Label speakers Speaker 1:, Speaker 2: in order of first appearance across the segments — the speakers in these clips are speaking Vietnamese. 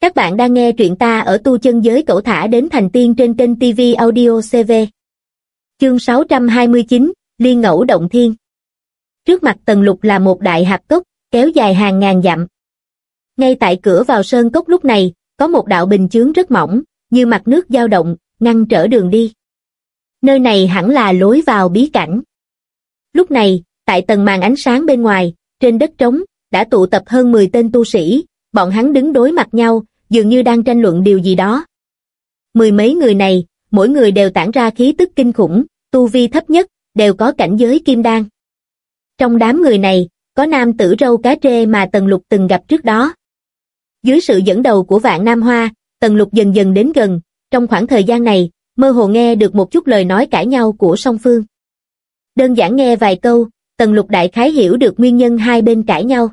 Speaker 1: Các bạn đang nghe truyện ta ở tu chân giới cẩu thả đến thành tiên trên kênh TV Audio CV. Chương 629, Liên ngẫu động thiên. Trước mặt tần lục là một đại hạp cốc, kéo dài hàng ngàn dặm. Ngay tại cửa vào sơn cốc lúc này, có một đạo bình chướng rất mỏng, như mặt nước dao động, ngăn trở đường đi. Nơi này hẳn là lối vào bí cảnh. Lúc này, tại tầng màn ánh sáng bên ngoài, trên đất trống, đã tụ tập hơn 10 tên tu sĩ, bọn hắn đứng đối mặt nhau, dường như đang tranh luận điều gì đó. Mười mấy người này, mỗi người đều tản ra khí tức kinh khủng, tu vi thấp nhất, đều có cảnh giới kim đan. Trong đám người này, có nam tử râu cá trê mà Tần Lục từng gặp trước đó. Dưới sự dẫn đầu của vạn Nam Hoa, Tần Lục dần dần đến gần, trong khoảng thời gian này, mơ hồ nghe được một chút lời nói cãi nhau của song phương. Đơn giản nghe vài câu, Tần Lục đại khái hiểu được nguyên nhân hai bên cãi nhau.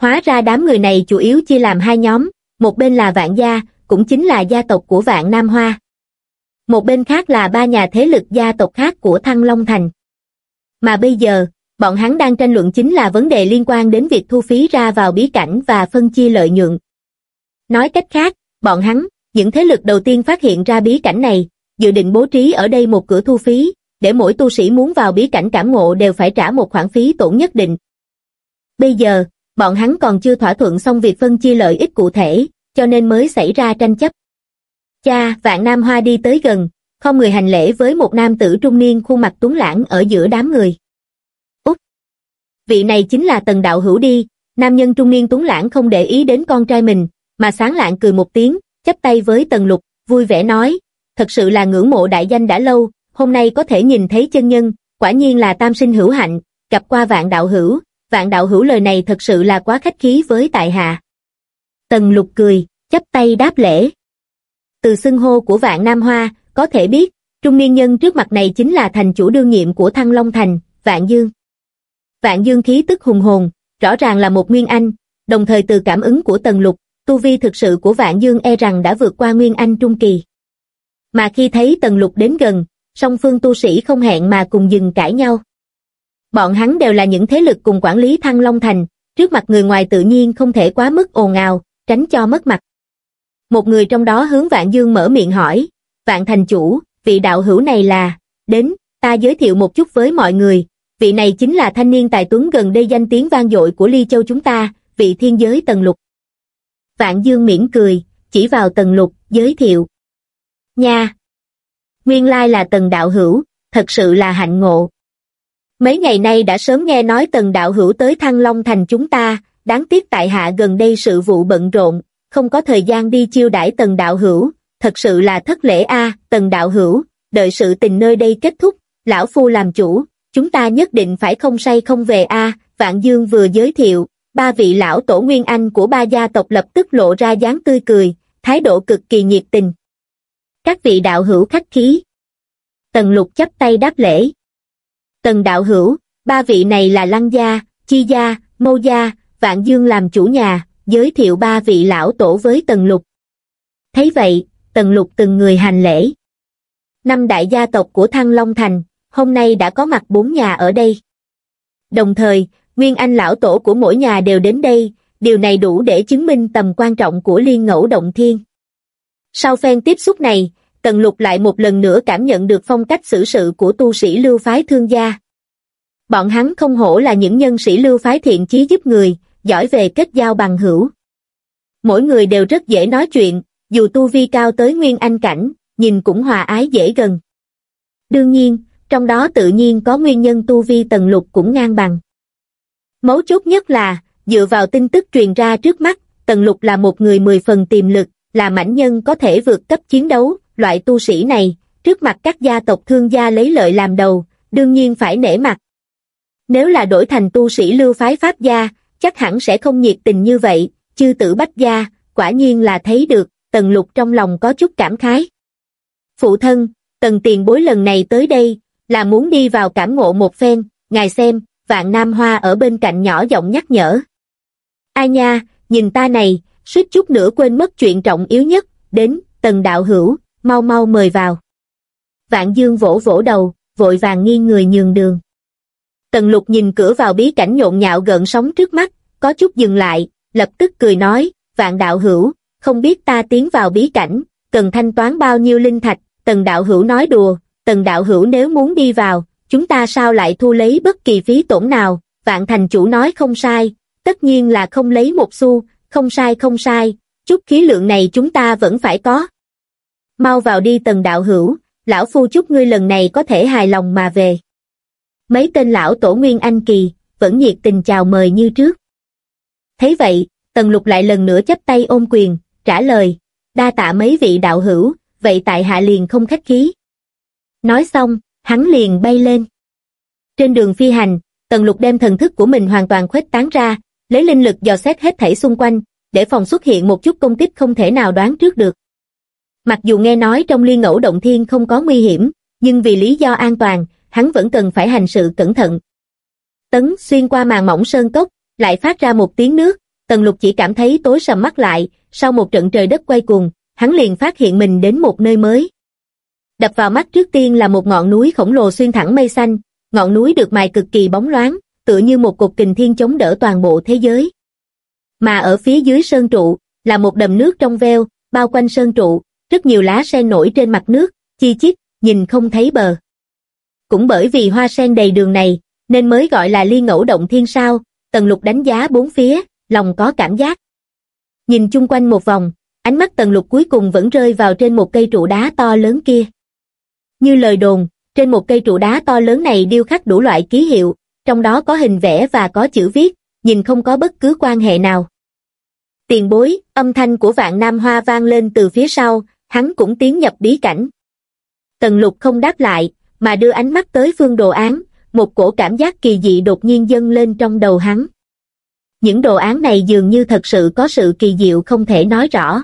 Speaker 1: Hóa ra đám người này chủ yếu chia làm hai nhóm, một bên là vạn gia, cũng chính là gia tộc của vạn Nam Hoa. Một bên khác là ba nhà thế lực gia tộc khác của Thăng Long Thành. Mà bây giờ, bọn hắn đang tranh luận chính là vấn đề liên quan đến việc thu phí ra vào bí cảnh và phân chia lợi nhuận. Nói cách khác, bọn hắn, những thế lực đầu tiên phát hiện ra bí cảnh này, dự định bố trí ở đây một cửa thu phí, để mỗi tu sĩ muốn vào bí cảnh cảm ngộ đều phải trả một khoản phí tổn nhất định. Bây giờ, bọn hắn còn chưa thỏa thuận xong việc phân chia lợi ích cụ thể, cho nên mới xảy ra tranh chấp. Cha, vạn nam hoa đi tới gần, không người hành lễ với một nam tử trung niên khuôn mặt tuấn lãng ở giữa đám người. Úc! Vị này chính là tần đạo hữu đi, nam nhân trung niên tuấn lãng không để ý đến con trai mình, mà sáng lạng cười một tiếng, chấp tay với tần lục, vui vẻ nói, thật sự là ngưỡng mộ đại danh đã lâu, hôm nay có thể nhìn thấy chân nhân, quả nhiên là tam sinh hữu hạnh, gặp qua vạn đạo hữu, vạn đạo hữu lời này thật sự là quá khách khí với tại hạ. Tần lục cười, chấp tay đáp lễ. Từ xưng hô của vạn Nam Hoa, có thể biết, trung niên nhân trước mặt này chính là thành chủ đương nhiệm của Thăng Long Thành, Vạn Dương. Vạn Dương khí tức hùng hồn, rõ ràng là một Nguyên Anh, đồng thời từ cảm ứng của Tần Lục, tu vi thực sự của Vạn Dương e rằng đã vượt qua Nguyên Anh Trung Kỳ. Mà khi thấy Tần Lục đến gần, song phương tu sĩ không hẹn mà cùng dừng cãi nhau. Bọn hắn đều là những thế lực cùng quản lý Thăng Long Thành, trước mặt người ngoài tự nhiên không thể quá mức ồn ào, tránh cho mất mặt. Một người trong đó hướng Vạn Dương mở miệng hỏi, Vạn Thành Chủ, vị đạo hữu này là, đến, ta giới thiệu một chút với mọi người, vị này chính là thanh niên tài tuấn gần đây danh tiếng vang dội của Ly Châu chúng ta, vị thiên giới Tần Lục. Vạn Dương miễn cười, chỉ vào Tần Lục, giới thiệu. Nha! Nguyên lai là Tần Đạo Hữu, thật sự là hạnh ngộ. Mấy ngày nay đã sớm nghe nói Tần Đạo Hữu tới Thăng Long Thành chúng ta, đáng tiếc tại hạ gần đây sự vụ bận rộn, không có thời gian đi chiêu đãi Tần Đạo Hữu, thật sự là thất lễ a Tần Đạo Hữu, đợi sự tình nơi đây kết thúc, Lão Phu làm chủ, chúng ta nhất định phải không say không về a Vạn Dương vừa giới thiệu, ba vị lão tổ nguyên anh của ba gia tộc lập tức lộ ra dáng tươi cười, thái độ cực kỳ nhiệt tình. Các vị đạo hữu khách khí. Tần lục chắp tay đáp lễ. Tần đạo hữu, ba vị này là Lăng Gia, Chi Gia, Mâu Gia, Vạn Dương làm chủ nhà, giới thiệu ba vị lão tổ với Tần Lục. Thấy vậy, Tần Lục từng người hành lễ. Năm đại gia tộc của Thăng Long Thành, hôm nay đã có mặt bốn nhà ở đây. Đồng thời, Nguyên Anh lão tổ của mỗi nhà đều đến đây, điều này đủ để chứng minh tầm quan trọng của liên ngẫu động thiên. Sau phen tiếp xúc này, Tần Lục lại một lần nữa cảm nhận được phong cách xử sự của tu sĩ lưu phái thương gia. Bọn hắn không hổ là những nhân sĩ lưu phái thiện chí giúp người, giỏi về kết giao bằng hữu. Mỗi người đều rất dễ nói chuyện, dù tu vi cao tới nguyên anh cảnh, nhìn cũng hòa ái dễ gần. Đương nhiên, trong đó tự nhiên có nguyên nhân tu vi tần lục cũng ngang bằng. Mấu chốt nhất là, dựa vào tin tức truyền ra trước mắt, tần lục là một người mười phần tiềm lực, là mảnh nhân có thể vượt cấp chiến đấu, loại tu sĩ này, trước mặt các gia tộc thương gia lấy lợi làm đầu, đương nhiên phải nể mặt. Nếu là đổi thành tu sĩ lưu phái Pháp gia, chắc hẳn sẽ không nhiệt tình như vậy, chư tử bách gia, quả nhiên là thấy được, tần lục trong lòng có chút cảm khái. Phụ thân, tần tiền bối lần này tới đây, là muốn đi vào cảm ngộ một phen, ngài xem, vạn nam hoa ở bên cạnh nhỏ giọng nhắc nhở. Ai nha, nhìn ta này, suýt chút nữa quên mất chuyện trọng yếu nhất, đến, tần đạo hữu, mau mau mời vào. Vạn dương vỗ vỗ đầu, vội vàng nghiêng người nhường đường. Tần lục nhìn cửa vào bí cảnh nhộn nhạo gợn sóng trước mắt, có chút dừng lại, lập tức cười nói, vạn đạo hữu, không biết ta tiến vào bí cảnh, cần thanh toán bao nhiêu linh thạch, tần đạo hữu nói đùa, tần đạo hữu nếu muốn đi vào, chúng ta sao lại thu lấy bất kỳ phí tổn nào, vạn thành chủ nói không sai, tất nhiên là không lấy một xu, không sai không sai, chút khí lượng này chúng ta vẫn phải có. Mau vào đi tần đạo hữu, lão phu chúc ngươi lần này có thể hài lòng mà về. Mấy tên lão tổ nguyên anh kỳ, vẫn nhiệt tình chào mời như trước. Thấy vậy, tần lục lại lần nữa chấp tay ôm quyền, trả lời, đa tạ mấy vị đạo hữu, vậy tại hạ liền không khách khí. Nói xong, hắn liền bay lên. Trên đường phi hành, tần lục đem thần thức của mình hoàn toàn khuếch tán ra, lấy linh lực dò xét hết thảy xung quanh, để phòng xuất hiện một chút công kích không thể nào đoán trước được. Mặc dù nghe nói trong liên ngẫu động thiên không có nguy hiểm, nhưng vì lý do an toàn, hắn vẫn cần phải hành sự cẩn thận. Tấn xuyên qua màn mỏng sơn cốc, lại phát ra một tiếng nước, tần lục chỉ cảm thấy tối sầm mắt lại, sau một trận trời đất quay cuồng, hắn liền phát hiện mình đến một nơi mới. Đập vào mắt trước tiên là một ngọn núi khổng lồ xuyên thẳng mây xanh, ngọn núi được mài cực kỳ bóng loáng, tựa như một cột kình thiên chống đỡ toàn bộ thế giới. Mà ở phía dưới sơn trụ, là một đầm nước trong veo, bao quanh sơn trụ, rất nhiều lá sen nổi trên mặt nước, chi chít, nhìn không thấy bờ. Cũng bởi vì hoa sen đầy đường này, nên mới gọi là liên ngẫu động thiên sao, tần lục đánh giá bốn phía, lòng có cảm giác. Nhìn chung quanh một vòng, ánh mắt tần lục cuối cùng vẫn rơi vào trên một cây trụ đá to lớn kia. Như lời đồn, trên một cây trụ đá to lớn này điêu khắc đủ loại ký hiệu, trong đó có hình vẽ và có chữ viết, nhìn không có bất cứ quan hệ nào. Tiền bối, âm thanh của vạn nam hoa vang lên từ phía sau, hắn cũng tiến nhập bí cảnh. Tần lục không đáp lại, mà đưa ánh mắt tới phương đồ án, một cổ cảm giác kỳ dị đột nhiên dâng lên trong đầu hắn. Những đồ án này dường như thật sự có sự kỳ diệu không thể nói rõ.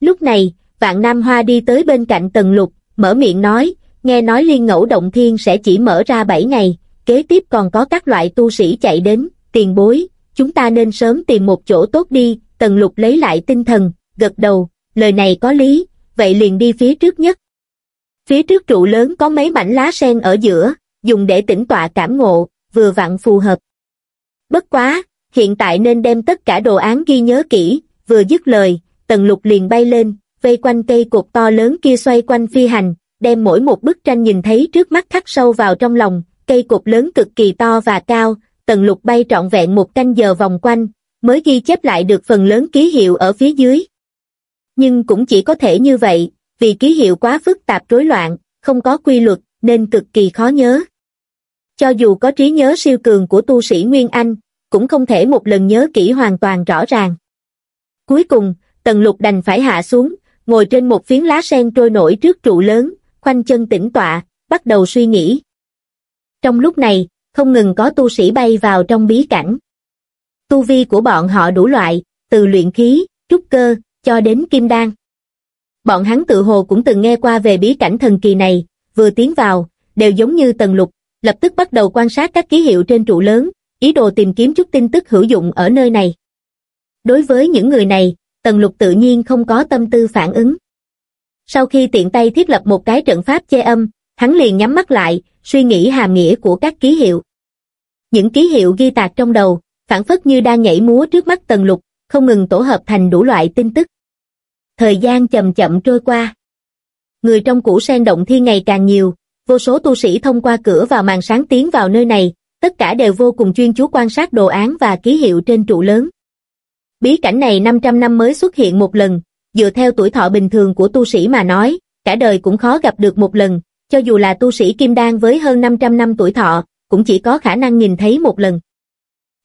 Speaker 1: Lúc này, vạn nam hoa đi tới bên cạnh tần lục, mở miệng nói, nghe nói liên ngẫu động thiên sẽ chỉ mở ra 7 ngày, kế tiếp còn có các loại tu sĩ chạy đến, tiền bối, chúng ta nên sớm tìm một chỗ tốt đi, tần lục lấy lại tinh thần, gật đầu, lời này có lý, vậy liền đi phía trước nhất. Phía trước trụ lớn có mấy mảnh lá sen ở giữa, dùng để tĩnh tọa cảm ngộ, vừa vặn phù hợp. Bất quá, hiện tại nên đem tất cả đồ án ghi nhớ kỹ, vừa dứt lời, tần lục liền bay lên, vây quanh cây cột to lớn kia xoay quanh phi hành, đem mỗi một bức tranh nhìn thấy trước mắt khắc sâu vào trong lòng, cây cột lớn cực kỳ to và cao, tần lục bay trọn vẹn một canh giờ vòng quanh, mới ghi chép lại được phần lớn ký hiệu ở phía dưới. Nhưng cũng chỉ có thể như vậy, vì ký hiệu quá phức tạp rối loạn, không có quy luật, nên cực kỳ khó nhớ. Cho dù có trí nhớ siêu cường của tu sĩ Nguyên Anh, cũng không thể một lần nhớ kỹ hoàn toàn rõ ràng. Cuối cùng, Tần Lục đành phải hạ xuống, ngồi trên một phiến lá sen trôi nổi trước trụ lớn, khoanh chân tĩnh tọa, bắt đầu suy nghĩ. Trong lúc này, không ngừng có tu sĩ bay vào trong bí cảnh. Tu vi của bọn họ đủ loại, từ luyện khí, trúc cơ, cho đến kim đan. Bọn hắn tự hồ cũng từng nghe qua về bí cảnh thần kỳ này, vừa tiến vào, đều giống như tần lục, lập tức bắt đầu quan sát các ký hiệu trên trụ lớn, ý đồ tìm kiếm chút tin tức hữu dụng ở nơi này. Đối với những người này, tần lục tự nhiên không có tâm tư phản ứng. Sau khi tiện tay thiết lập một cái trận pháp che âm, hắn liền nhắm mắt lại, suy nghĩ hàm nghĩa của các ký hiệu. Những ký hiệu ghi tạc trong đầu, phản phất như đang nhảy múa trước mắt tần lục, không ngừng tổ hợp thành đủ loại tin tức. Thời gian chậm chậm trôi qua. Người trong củ sen động thiên ngày càng nhiều, vô số tu sĩ thông qua cửa vào màn sáng tiến vào nơi này, tất cả đều vô cùng chuyên chú quan sát đồ án và ký hiệu trên trụ lớn. Bí cảnh này 500 năm mới xuất hiện một lần, dựa theo tuổi thọ bình thường của tu sĩ mà nói, cả đời cũng khó gặp được một lần, cho dù là tu sĩ kim đan với hơn 500 năm tuổi thọ, cũng chỉ có khả năng nhìn thấy một lần.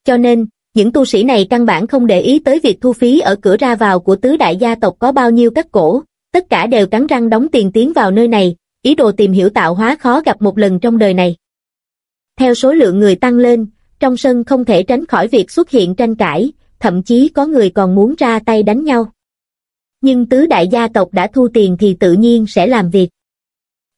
Speaker 1: Cho nên, những tu sĩ này căn bản không để ý tới việc thu phí ở cửa ra vào của tứ đại gia tộc có bao nhiêu các cổ, tất cả đều cắn răng đóng tiền tiến vào nơi này, ý đồ tìm hiểu tạo hóa khó gặp một lần trong đời này. Theo số lượng người tăng lên, trong sân không thể tránh khỏi việc xuất hiện tranh cãi, thậm chí có người còn muốn ra tay đánh nhau. Nhưng tứ đại gia tộc đã thu tiền thì tự nhiên sẽ làm việc.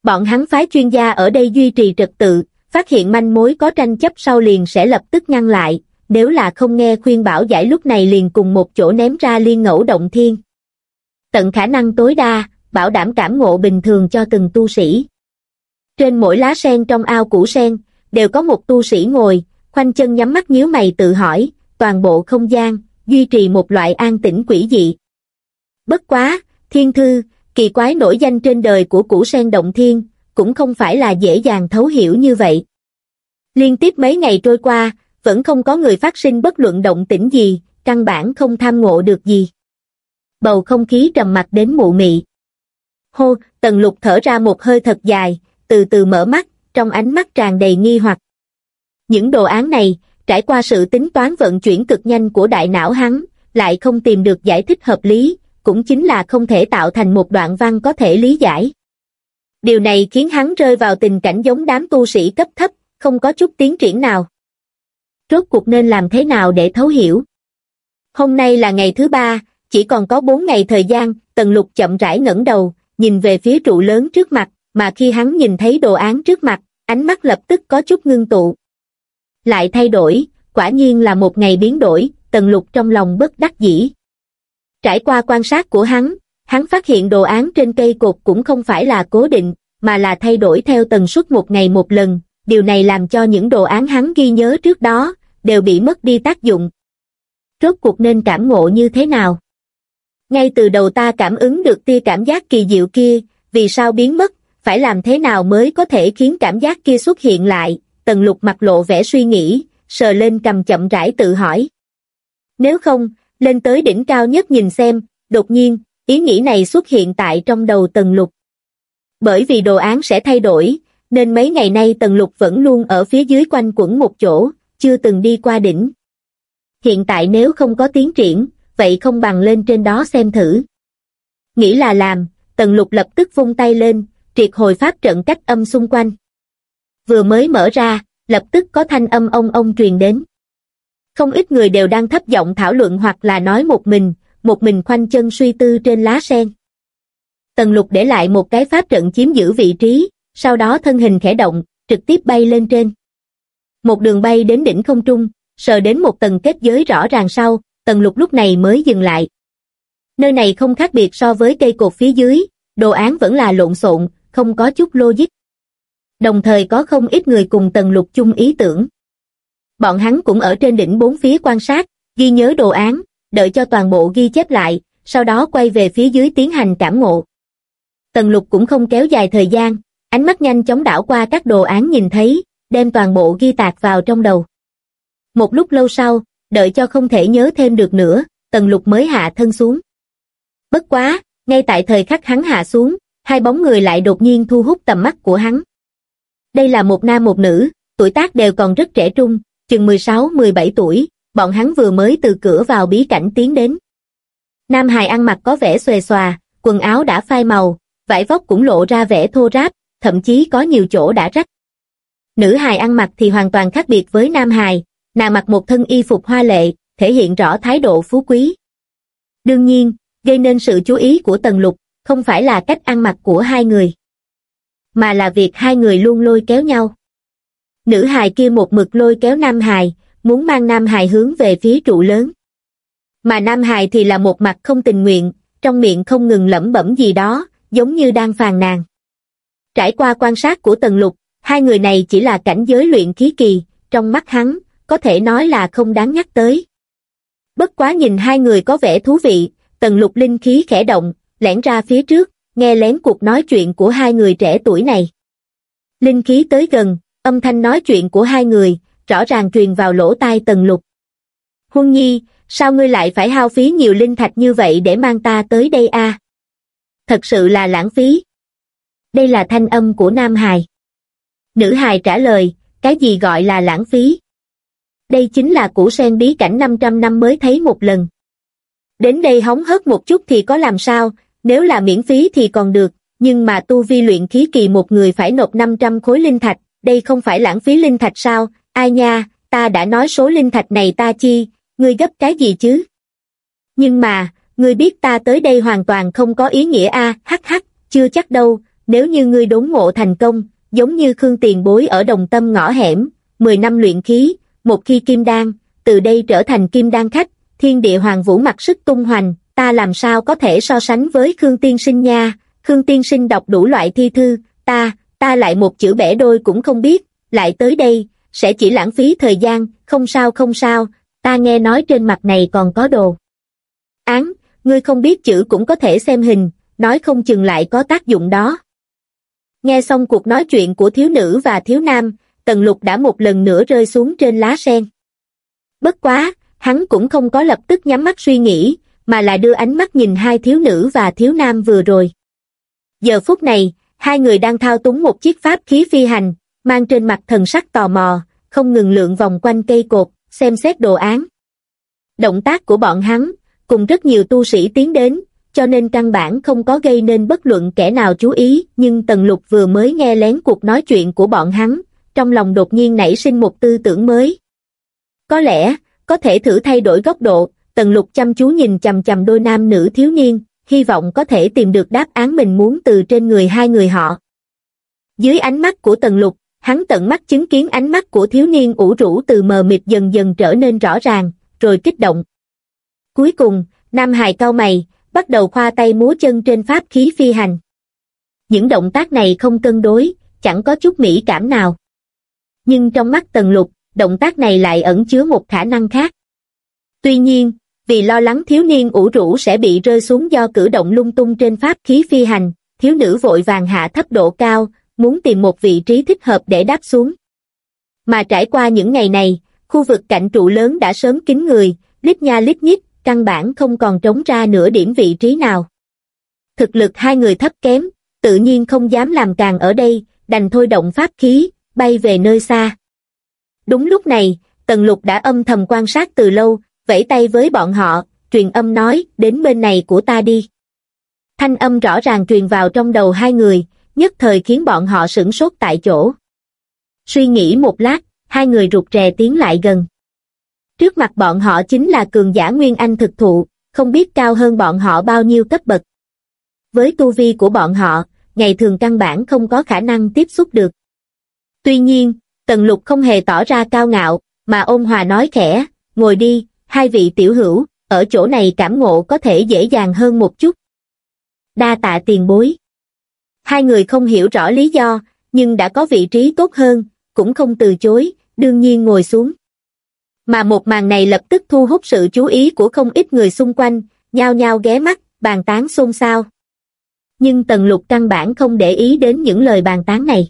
Speaker 1: Bọn hắn phái chuyên gia ở đây duy trì trật tự, phát hiện manh mối có tranh chấp sau liền sẽ lập tức ngăn lại, nếu là không nghe khuyên bảo giải lúc này liền cùng một chỗ ném ra liên ngẫu động thiên. Tận khả năng tối đa, bảo đảm cảm ngộ bình thường cho từng tu sĩ. Trên mỗi lá sen trong ao củ sen, đều có một tu sĩ ngồi, khoanh chân nhắm mắt nhíu mày tự hỏi, toàn bộ không gian, duy trì một loại an tĩnh quỷ dị. Bất quá, thiên thư, kỳ quái nổi danh trên đời của củ sen động thiên, cũng không phải là dễ dàng thấu hiểu như vậy. Liên tiếp mấy ngày trôi qua, vẫn không có người phát sinh bất luận động tĩnh gì, căn bản không tham ngộ được gì. Bầu không khí trầm mặc đến mụ mị. Hô, tần lục thở ra một hơi thật dài, từ từ mở mắt, trong ánh mắt tràn đầy nghi hoặc. Những đồ án này, trải qua sự tính toán vận chuyển cực nhanh của đại não hắn, lại không tìm được giải thích hợp lý, cũng chính là không thể tạo thành một đoạn văn có thể lý giải. Điều này khiến hắn rơi vào tình cảnh giống đám tu sĩ cấp thấp, không có chút tiến triển nào. Rốt cuộc nên làm thế nào để thấu hiểu? Hôm nay là ngày thứ ba, chỉ còn có bốn ngày thời gian, tần lục chậm rãi ngẩng đầu, nhìn về phía trụ lớn trước mặt, mà khi hắn nhìn thấy đồ án trước mặt, ánh mắt lập tức có chút ngưng tụ. Lại thay đổi, quả nhiên là một ngày biến đổi, tần lục trong lòng bất đắc dĩ. Trải qua quan sát của hắn, hắn phát hiện đồ án trên cây cột cũng không phải là cố định, mà là thay đổi theo tần suất một ngày một lần, điều này làm cho những đồ án hắn ghi nhớ trước đó, đều bị mất đi tác dụng. Rốt cuộc nên cảm ngộ như thế nào? Ngay từ đầu ta cảm ứng được tia cảm giác kỳ diệu kia, vì sao biến mất, phải làm thế nào mới có thể khiến cảm giác kia xuất hiện lại, tần lục mặt lộ vẻ suy nghĩ, sờ lên cầm chậm rãi tự hỏi. Nếu không, lên tới đỉnh cao nhất nhìn xem, đột nhiên, ý nghĩ này xuất hiện tại trong đầu tần lục. Bởi vì đồ án sẽ thay đổi, nên mấy ngày nay tần lục vẫn luôn ở phía dưới quanh quẩn một chỗ, chưa từng đi qua đỉnh. Hiện tại nếu không có tiến triển, vậy không bằng lên trên đó xem thử. Nghĩ là làm, tần lục lập tức vung tay lên, triệt hồi pháp trận cách âm xung quanh. Vừa mới mở ra, lập tức có thanh âm ông ông truyền đến. Không ít người đều đang thấp giọng thảo luận hoặc là nói một mình, một mình khoanh chân suy tư trên lá sen. Tần lục để lại một cái pháp trận chiếm giữ vị trí, sau đó thân hình khẽ động, trực tiếp bay lên trên. Một đường bay đến đỉnh không trung, sờ đến một tầng kết giới rõ ràng sau, tần lục lúc này mới dừng lại. Nơi này không khác biệt so với cây cột phía dưới, đồ án vẫn là lộn xộn, không có chút logic. Đồng thời có không ít người cùng tần lục chung ý tưởng. Bọn hắn cũng ở trên đỉnh bốn phía quan sát, ghi nhớ đồ án, đợi cho toàn bộ ghi chép lại, sau đó quay về phía dưới tiến hành cảm ngộ. Tần lục cũng không kéo dài thời gian, ánh mắt nhanh chóng đảo qua các đồ án nhìn thấy, đem toàn bộ ghi tạc vào trong đầu. Một lúc lâu sau, đợi cho không thể nhớ thêm được nữa, tần lục mới hạ thân xuống. Bất quá, ngay tại thời khắc hắn hạ xuống, hai bóng người lại đột nhiên thu hút tầm mắt của hắn. Đây là một nam một nữ, tuổi tác đều còn rất trẻ trung, chừng 16-17 tuổi, bọn hắn vừa mới từ cửa vào bí cảnh tiến đến. Nam hài ăn mặc có vẻ xòe xòa, quần áo đã phai màu, vải vóc cũng lộ ra vẻ thô ráp, thậm chí có nhiều chỗ đã rách. Nữ hài ăn mặc thì hoàn toàn khác biệt với nam hài, nàng mặc một thân y phục hoa lệ, thể hiện rõ thái độ phú quý. Đương nhiên, gây nên sự chú ý của Tần Lục, không phải là cách ăn mặc của hai người, mà là việc hai người luôn lôi kéo nhau. Nữ hài kia một mực lôi kéo nam hài, muốn mang nam hài hướng về phía trụ lớn. Mà nam hài thì là một mặt không tình nguyện, trong miệng không ngừng lẩm bẩm gì đó, giống như đang phàn nàn. Trải qua quan sát của Tần Lục, hai người này chỉ là cảnh giới luyện khí kỳ, trong mắt hắn, có thể nói là không đáng nhắc tới. Bất quá nhìn hai người có vẻ thú vị, Tần Lục linh khí khẽ động, lẻn ra phía trước, nghe lén cuộc nói chuyện của hai người trẻ tuổi này. Linh khí tới gần, âm thanh nói chuyện của hai người, rõ ràng truyền vào lỗ tai Tần Lục. Huân Nhi, sao ngươi lại phải hao phí nhiều linh thạch như vậy để mang ta tới đây a? Thật sự là lãng phí. Đây là thanh âm của Nam Hài. Nữ Hài trả lời, cái gì gọi là lãng phí? Đây chính là củ sen bí cảnh 500 năm mới thấy một lần. Đến đây hóng hớt một chút thì có làm sao, nếu là miễn phí thì còn được, nhưng mà tu vi luyện khí kỳ một người phải nộp 500 khối linh thạch, đây không phải lãng phí linh thạch sao, ai nha, ta đã nói số linh thạch này ta chi, ngươi gấp cái gì chứ? Nhưng mà, ngươi biết ta tới đây hoàn toàn không có ý nghĩa a, hắc hắc, chưa chắc đâu, nếu như ngươi đốn ngộ thành công, giống như Khương Tiền Bối ở đồng tâm ngõ hẻm, 10 năm luyện khí, một khi kim đan, từ đây trở thành kim đan khách, thiên địa hoàng vũ mặc sức tung hoành, ta làm sao có thể so sánh với Khương Tiên Sinh nha, Khương Tiên Sinh đọc đủ loại thi thư, ta, ta lại một chữ bẻ đôi cũng không biết, lại tới đây, sẽ chỉ lãng phí thời gian, không sao không sao, ta nghe nói trên mặt này còn có đồ. Án, ngươi không biết chữ cũng có thể xem hình, nói không chừng lại có tác dụng đó. Nghe xong cuộc nói chuyện của thiếu nữ và thiếu nam, tần lục đã một lần nữa rơi xuống trên lá sen. Bất quá, hắn cũng không có lập tức nhắm mắt suy nghĩ, mà là đưa ánh mắt nhìn hai thiếu nữ và thiếu nam vừa rồi. Giờ phút này, hai người đang thao túng một chiếc pháp khí phi hành, mang trên mặt thần sắc tò mò, không ngừng lượn vòng quanh cây cột, xem xét đồ án. Động tác của bọn hắn, cùng rất nhiều tu sĩ tiến đến, cho nên căn bản không có gây nên bất luận kẻ nào chú ý, nhưng Tần Lục vừa mới nghe lén cuộc nói chuyện của bọn hắn, trong lòng đột nhiên nảy sinh một tư tưởng mới. Có lẽ, có thể thử thay đổi góc độ, Tần Lục chăm chú nhìn chầm chầm đôi nam nữ thiếu niên, hy vọng có thể tìm được đáp án mình muốn từ trên người hai người họ. Dưới ánh mắt của Tần Lục, hắn tận mắt chứng kiến ánh mắt của thiếu niên ủ rũ từ mờ mịt dần dần trở nên rõ ràng, rồi kích động. Cuối cùng, Nam Hài cao mày, bắt đầu khoa tay múa chân trên pháp khí phi hành. Những động tác này không cân đối, chẳng có chút mỹ cảm nào. Nhưng trong mắt Tần Lục, động tác này lại ẩn chứa một khả năng khác. Tuy nhiên, vì lo lắng thiếu niên ủ rũ sẽ bị rơi xuống do cử động lung tung trên pháp khí phi hành, thiếu nữ vội vàng hạ thấp độ cao, muốn tìm một vị trí thích hợp để đáp xuống. Mà trải qua những ngày này, khu vực cạnh trụ lớn đã sớm kín người, lít nha lít nhít, căn bản không còn trống ra nửa điểm vị trí nào. Thực lực hai người thấp kém, tự nhiên không dám làm càng ở đây, đành thôi động pháp khí, bay về nơi xa. Đúng lúc này, Tần Lục đã âm thầm quan sát từ lâu, vẫy tay với bọn họ, truyền âm nói, đến bên này của ta đi. Thanh âm rõ ràng truyền vào trong đầu hai người, nhất thời khiến bọn họ sửng sốt tại chỗ. Suy nghĩ một lát, hai người rụt rè tiến lại gần. Trước mặt bọn họ chính là cường giả Nguyên Anh thực thụ, không biết cao hơn bọn họ bao nhiêu cấp bậc. Với tu vi của bọn họ, ngày thường căn bản không có khả năng tiếp xúc được. Tuy nhiên, Tần Lục không hề tỏ ra cao ngạo, mà ôn hòa nói khẽ, ngồi đi, hai vị tiểu hữu, ở chỗ này cảm ngộ có thể dễ dàng hơn một chút. Đa tạ tiền bối. Hai người không hiểu rõ lý do, nhưng đã có vị trí tốt hơn, cũng không từ chối, đương nhiên ngồi xuống. Mà một màn này lập tức thu hút sự chú ý của không ít người xung quanh, nhao nhao ghé mắt, bàn tán xôn xao. Nhưng Tần Lục căn bản không để ý đến những lời bàn tán này.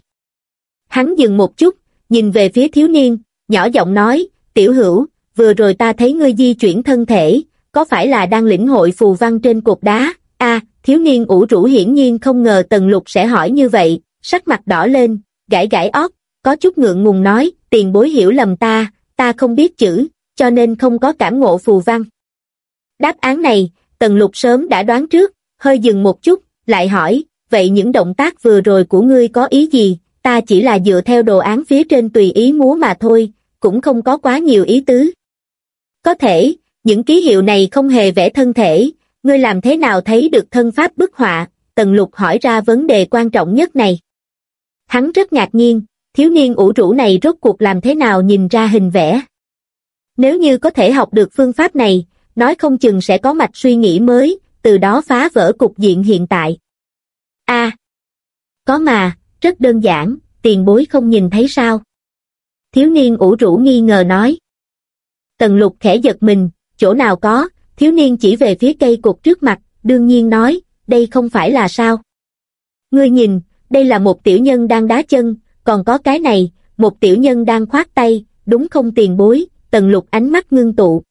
Speaker 1: Hắn dừng một chút, nhìn về phía thiếu niên, nhỏ giọng nói, tiểu hữu, vừa rồi ta thấy ngươi di chuyển thân thể, có phải là đang lĩnh hội phù văn trên cột đá, a thiếu niên ủ rũ hiển nhiên không ngờ Tần Lục sẽ hỏi như vậy, sắc mặt đỏ lên, gãi gãi ót, có chút ngượng ngùng nói, tiền bối hiểu lầm ta, ta không biết chữ, cho nên không có cảm ngộ phù văn. Đáp án này, Tần Lục sớm đã đoán trước, hơi dừng một chút, lại hỏi, vậy những động tác vừa rồi của ngươi có ý gì, ta chỉ là dựa theo đồ án phía trên tùy ý múa mà thôi, cũng không có quá nhiều ý tứ. Có thể, những ký hiệu này không hề vẽ thân thể, ngươi làm thế nào thấy được thân pháp bức họa, Tần Lục hỏi ra vấn đề quan trọng nhất này. Hắn rất ngạc nhiên, thiếu niên ủ rũ này rốt cuộc làm thế nào nhìn ra hình vẽ. Nếu như có thể học được phương pháp này, nói không chừng sẽ có mạch suy nghĩ mới, từ đó phá vỡ cục diện hiện tại. a có mà, rất đơn giản, tiền bối không nhìn thấy sao. Thiếu niên ủ rũ nghi ngờ nói. Tần lục khẽ giật mình, chỗ nào có, thiếu niên chỉ về phía cây cột trước mặt, đương nhiên nói, đây không phải là sao. Ngươi nhìn, đây là một tiểu nhân đang đá chân, còn có cái này, một tiểu nhân đang khoát tay, đúng không tiền bối, tần lục ánh mắt ngưng tụ.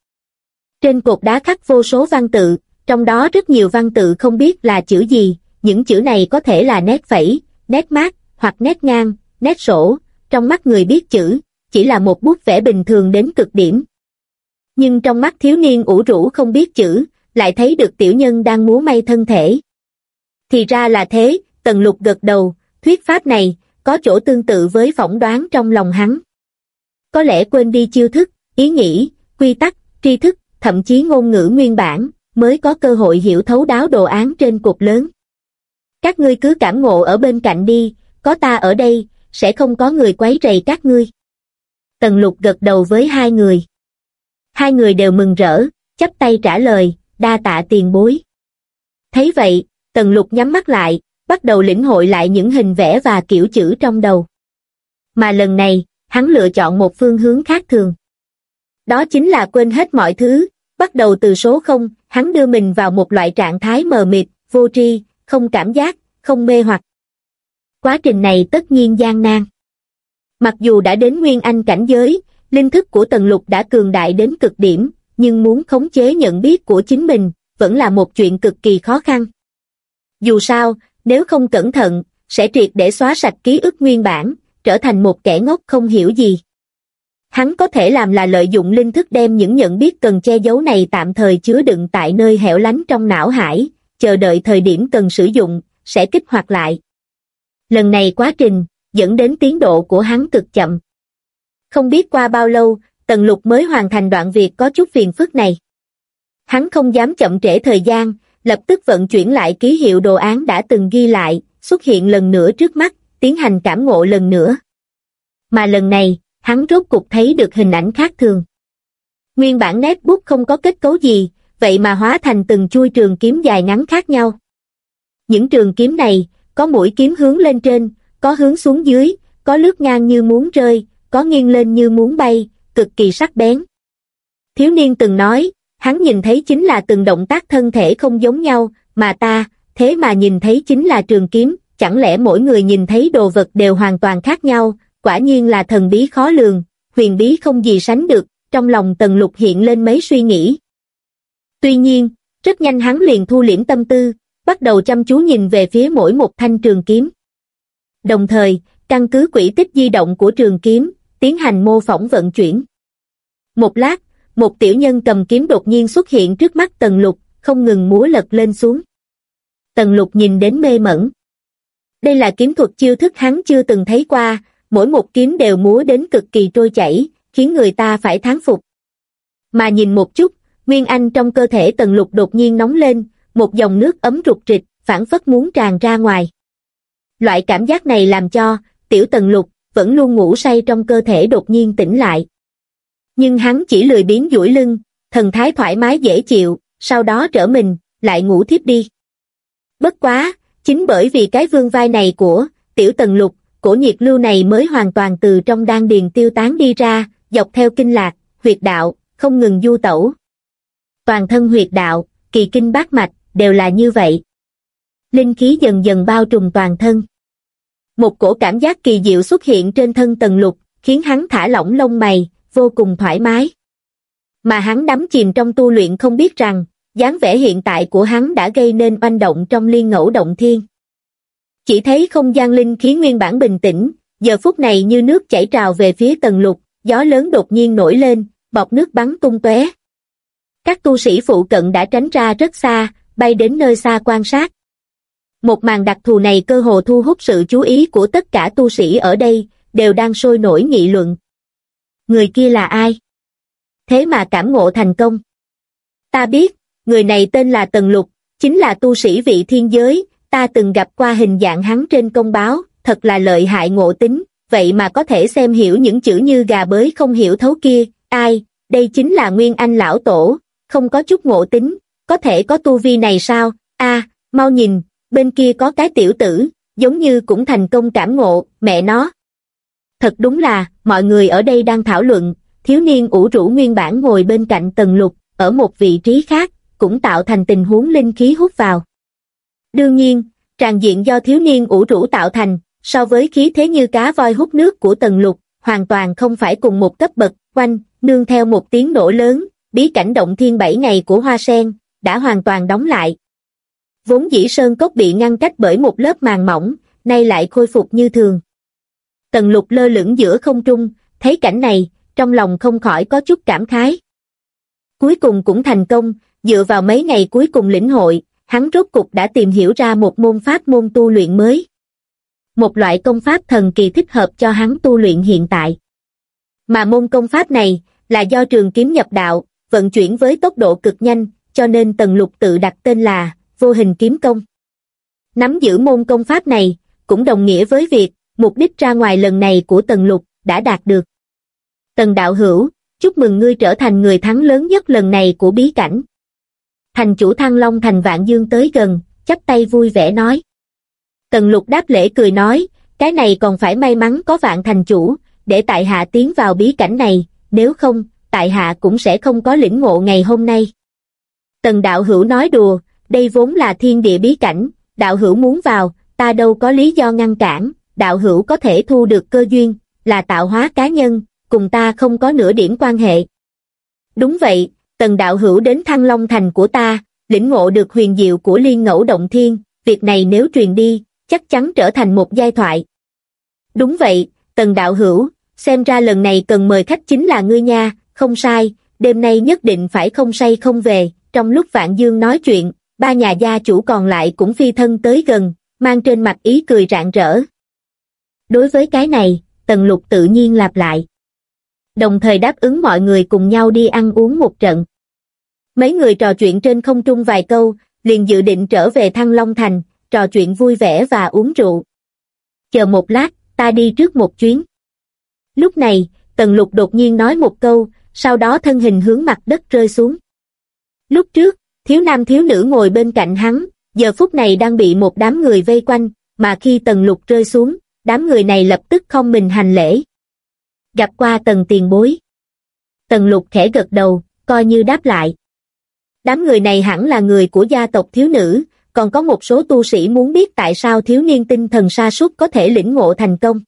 Speaker 1: Trên cột đá khắc vô số văn tự, trong đó rất nhiều văn tự không biết là chữ gì, những chữ này có thể là nét phẩy, nét mát, hoặc nét ngang, nét sổ, trong mắt người biết chữ, chỉ là một bút vẽ bình thường đến cực điểm. Nhưng trong mắt thiếu niên ủ rũ không biết chữ, lại thấy được tiểu nhân đang múa may thân thể. Thì ra là thế, tần lục gật đầu, thuyết pháp này, có chỗ tương tự với phỏng đoán trong lòng hắn. Có lẽ quên đi chiêu thức, ý nghĩ, quy tắc, tri thức, thậm chí ngôn ngữ nguyên bản, mới có cơ hội hiểu thấu đáo đồ án trên cục lớn. Các ngươi cứ cảm ngộ ở bên cạnh đi, có ta ở đây, sẽ không có người quấy rầy các ngươi. Tần lục gật đầu với hai người. Hai người đều mừng rỡ, chắp tay trả lời, đa tạ tiền bối. Thấy vậy, tần lục nhắm mắt lại, bắt đầu lĩnh hội lại những hình vẽ và kiểu chữ trong đầu. Mà lần này, hắn lựa chọn một phương hướng khác thường. Đó chính là quên hết mọi thứ, Bắt đầu từ số 0, hắn đưa mình vào một loại trạng thái mờ mịt, vô tri, không cảm giác, không mê hoặc. Quá trình này tất nhiên gian nan. Mặc dù đã đến nguyên anh cảnh giới, linh thức của tần lục đã cường đại đến cực điểm, nhưng muốn khống chế nhận biết của chính mình, vẫn là một chuyện cực kỳ khó khăn. Dù sao, nếu không cẩn thận, sẽ triệt để xóa sạch ký ức nguyên bản, trở thành một kẻ ngốc không hiểu gì. Hắn có thể làm là lợi dụng linh thức đem những nhận biết cần che giấu này tạm thời chứa đựng tại nơi hẻo lánh trong não hải, chờ đợi thời điểm cần sử dụng, sẽ kích hoạt lại. Lần này quá trình, dẫn đến tiến độ của hắn cực chậm. Không biết qua bao lâu, Tần Lục mới hoàn thành đoạn việc có chút phiền phức này. Hắn không dám chậm trễ thời gian, lập tức vận chuyển lại ký hiệu đồ án đã từng ghi lại, xuất hiện lần nữa trước mắt, tiến hành cảm ngộ lần nữa. Mà lần này, hắn rốt cục thấy được hình ảnh khác thường. Nguyên bản nét bút không có kết cấu gì, vậy mà hóa thành từng chui trường kiếm dài ngắn khác nhau. Những trường kiếm này, có mũi kiếm hướng lên trên, có hướng xuống dưới, có lướt ngang như muốn rơi, có nghiêng lên như muốn bay, cực kỳ sắc bén. Thiếu niên từng nói, hắn nhìn thấy chính là từng động tác thân thể không giống nhau, mà ta, thế mà nhìn thấy chính là trường kiếm, chẳng lẽ mỗi người nhìn thấy đồ vật đều hoàn toàn khác nhau, quả nhiên là thần bí khó lường, huyền bí không gì sánh được, trong lòng tần lục hiện lên mấy suy nghĩ. Tuy nhiên, rất nhanh hắn liền thu liễm tâm tư, bắt đầu chăm chú nhìn về phía mỗi một thanh trường kiếm. Đồng thời, căn cứ quỹ tích di động của trường kiếm, tiến hành mô phỏng vận chuyển. Một lát, một tiểu nhân cầm kiếm đột nhiên xuất hiện trước mắt tần lục, không ngừng múa lật lên xuống. Tần lục nhìn đến mê mẩn. Đây là kiếm thuật chiêu thức hắn chưa từng thấy qua, mỗi một kiếm đều múa đến cực kỳ trôi chảy, khiến người ta phải thán phục. Mà nhìn một chút, Nguyên Anh trong cơ thể tần lục đột nhiên nóng lên, một dòng nước ấm rụt rịch, phản phất muốn tràn ra ngoài. Loại cảm giác này làm cho, tiểu tần lục, vẫn luôn ngủ say trong cơ thể đột nhiên tỉnh lại. Nhưng hắn chỉ lười biến duỗi lưng, thần thái thoải mái dễ chịu, sau đó trở mình, lại ngủ thiếp đi. Bất quá, chính bởi vì cái vương vai này của, tiểu tần lục, cổ nhiệt lưu này mới hoàn toàn từ trong đan điền tiêu tán đi ra, dọc theo kinh lạc, huyệt đạo, không ngừng du tẩu. Toàn thân huyệt đạo, kỳ kinh bát mạch, đều là như vậy. Linh khí dần dần bao trùm toàn thân. Một cổ cảm giác kỳ diệu xuất hiện trên thân tần lục, khiến hắn thả lỏng lông mày, vô cùng thoải mái. Mà hắn đắm chìm trong tu luyện không biết rằng, dáng vẻ hiện tại của hắn đã gây nên oanh động trong liên ngẫu động thiên. Chỉ thấy không gian linh khí nguyên bản bình tĩnh, giờ phút này như nước chảy trào về phía tầng lục, gió lớn đột nhiên nổi lên, bọt nước bắn tung tóe. Các tu sĩ phụ cận đã tránh ra rất xa, bay đến nơi xa quan sát. Một màn đặc thù này cơ hồ thu hút sự chú ý của tất cả tu sĩ ở đây, đều đang sôi nổi nghị luận. Người kia là ai? Thế mà cảm ngộ thành công. Ta biết, người này tên là Tần Lục, chính là tu sĩ vị thiên giới, ta từng gặp qua hình dạng hắn trên công báo, thật là lợi hại ngộ tính, vậy mà có thể xem hiểu những chữ như gà bới không hiểu thấu kia, ai, đây chính là Nguyên Anh lão tổ, không có chút ngộ tính, có thể có tu vi này sao, a mau nhìn, bên kia có cái tiểu tử, giống như cũng thành công cảm ngộ, mẹ nó. Thật đúng là, mọi người ở đây đang thảo luận, thiếu niên ủ rũ nguyên bản ngồi bên cạnh tần lục, ở một vị trí khác, cũng tạo thành tình huống linh khí hút vào. Đương nhiên, tràn diện do thiếu niên ủ rũ tạo thành, so với khí thế như cá voi hút nước của tần lục, hoàn toàn không phải cùng một cấp bậc, quanh, nương theo một tiếng nổ lớn, bí cảnh động thiên bảy ngày của hoa sen, đã hoàn toàn đóng lại. Vốn dĩ sơn cốc bị ngăn cách bởi một lớp màng mỏng, nay lại khôi phục như thường. Tần lục lơ lửng giữa không trung, thấy cảnh này, trong lòng không khỏi có chút cảm khái. Cuối cùng cũng thành công, dựa vào mấy ngày cuối cùng lĩnh hội, hắn rốt cục đã tìm hiểu ra một môn pháp môn tu luyện mới. Một loại công pháp thần kỳ thích hợp cho hắn tu luyện hiện tại. Mà môn công pháp này, là do trường kiếm nhập đạo, vận chuyển với tốc độ cực nhanh, cho nên tần lục tự đặt tên là vô hình kiếm công. Nắm giữ môn công pháp này, cũng đồng nghĩa với việc, mục đích ra ngoài lần này của tần lục, đã đạt được. Tần đạo hữu, chúc mừng ngươi trở thành người thắng lớn nhất lần này của bí cảnh. Thành chủ Thăng Long thành Vạn Dương tới gần, chắp tay vui vẻ nói. Tần lục đáp lễ cười nói, cái này còn phải may mắn có vạn thành chủ, để tại hạ tiến vào bí cảnh này, nếu không, tại hạ cũng sẽ không có lĩnh ngộ ngày hôm nay. Tần đạo hữu nói đùa, đây vốn là thiên địa bí cảnh, đạo hữu muốn vào, ta đâu có lý do ngăn cản, đạo hữu có thể thu được cơ duyên, là tạo hóa cá nhân, cùng ta không có nửa điểm quan hệ. Đúng vậy, tần đạo hữu đến thăng long thành của ta, lĩnh ngộ được huyền diệu của liên ngẫu động thiên, việc này nếu truyền đi, chắc chắn trở thành một giai thoại. Đúng vậy, tần đạo hữu, xem ra lần này cần mời khách chính là ngươi nha, không sai, đêm nay nhất định phải không say không về, trong lúc Vạn Dương nói chuyện, ba nhà gia chủ còn lại cũng phi thân tới gần, mang trên mặt ý cười rạng rỡ. Đối với cái này, Tần Lục tự nhiên lặp lại. Đồng thời đáp ứng mọi người cùng nhau đi ăn uống một trận. Mấy người trò chuyện trên không trung vài câu, liền dự định trở về Thăng Long Thành, trò chuyện vui vẻ và uống rượu. Chờ một lát, ta đi trước một chuyến. Lúc này, Tần Lục đột nhiên nói một câu, sau đó thân hình hướng mặt đất rơi xuống. Lúc trước, thiếu nam thiếu nữ ngồi bên cạnh hắn, giờ phút này đang bị một đám người vây quanh, mà khi Tần Lục rơi xuống, đám người này lập tức không mình hành lễ. Gặp qua Tần tiền bối. Tần Lục khẽ gật đầu, coi như đáp lại. Đám người này hẳn là người của gia tộc thiếu nữ, còn có một số tu sĩ muốn biết tại sao thiếu niên tinh thần sa sút có thể lĩnh ngộ thành công.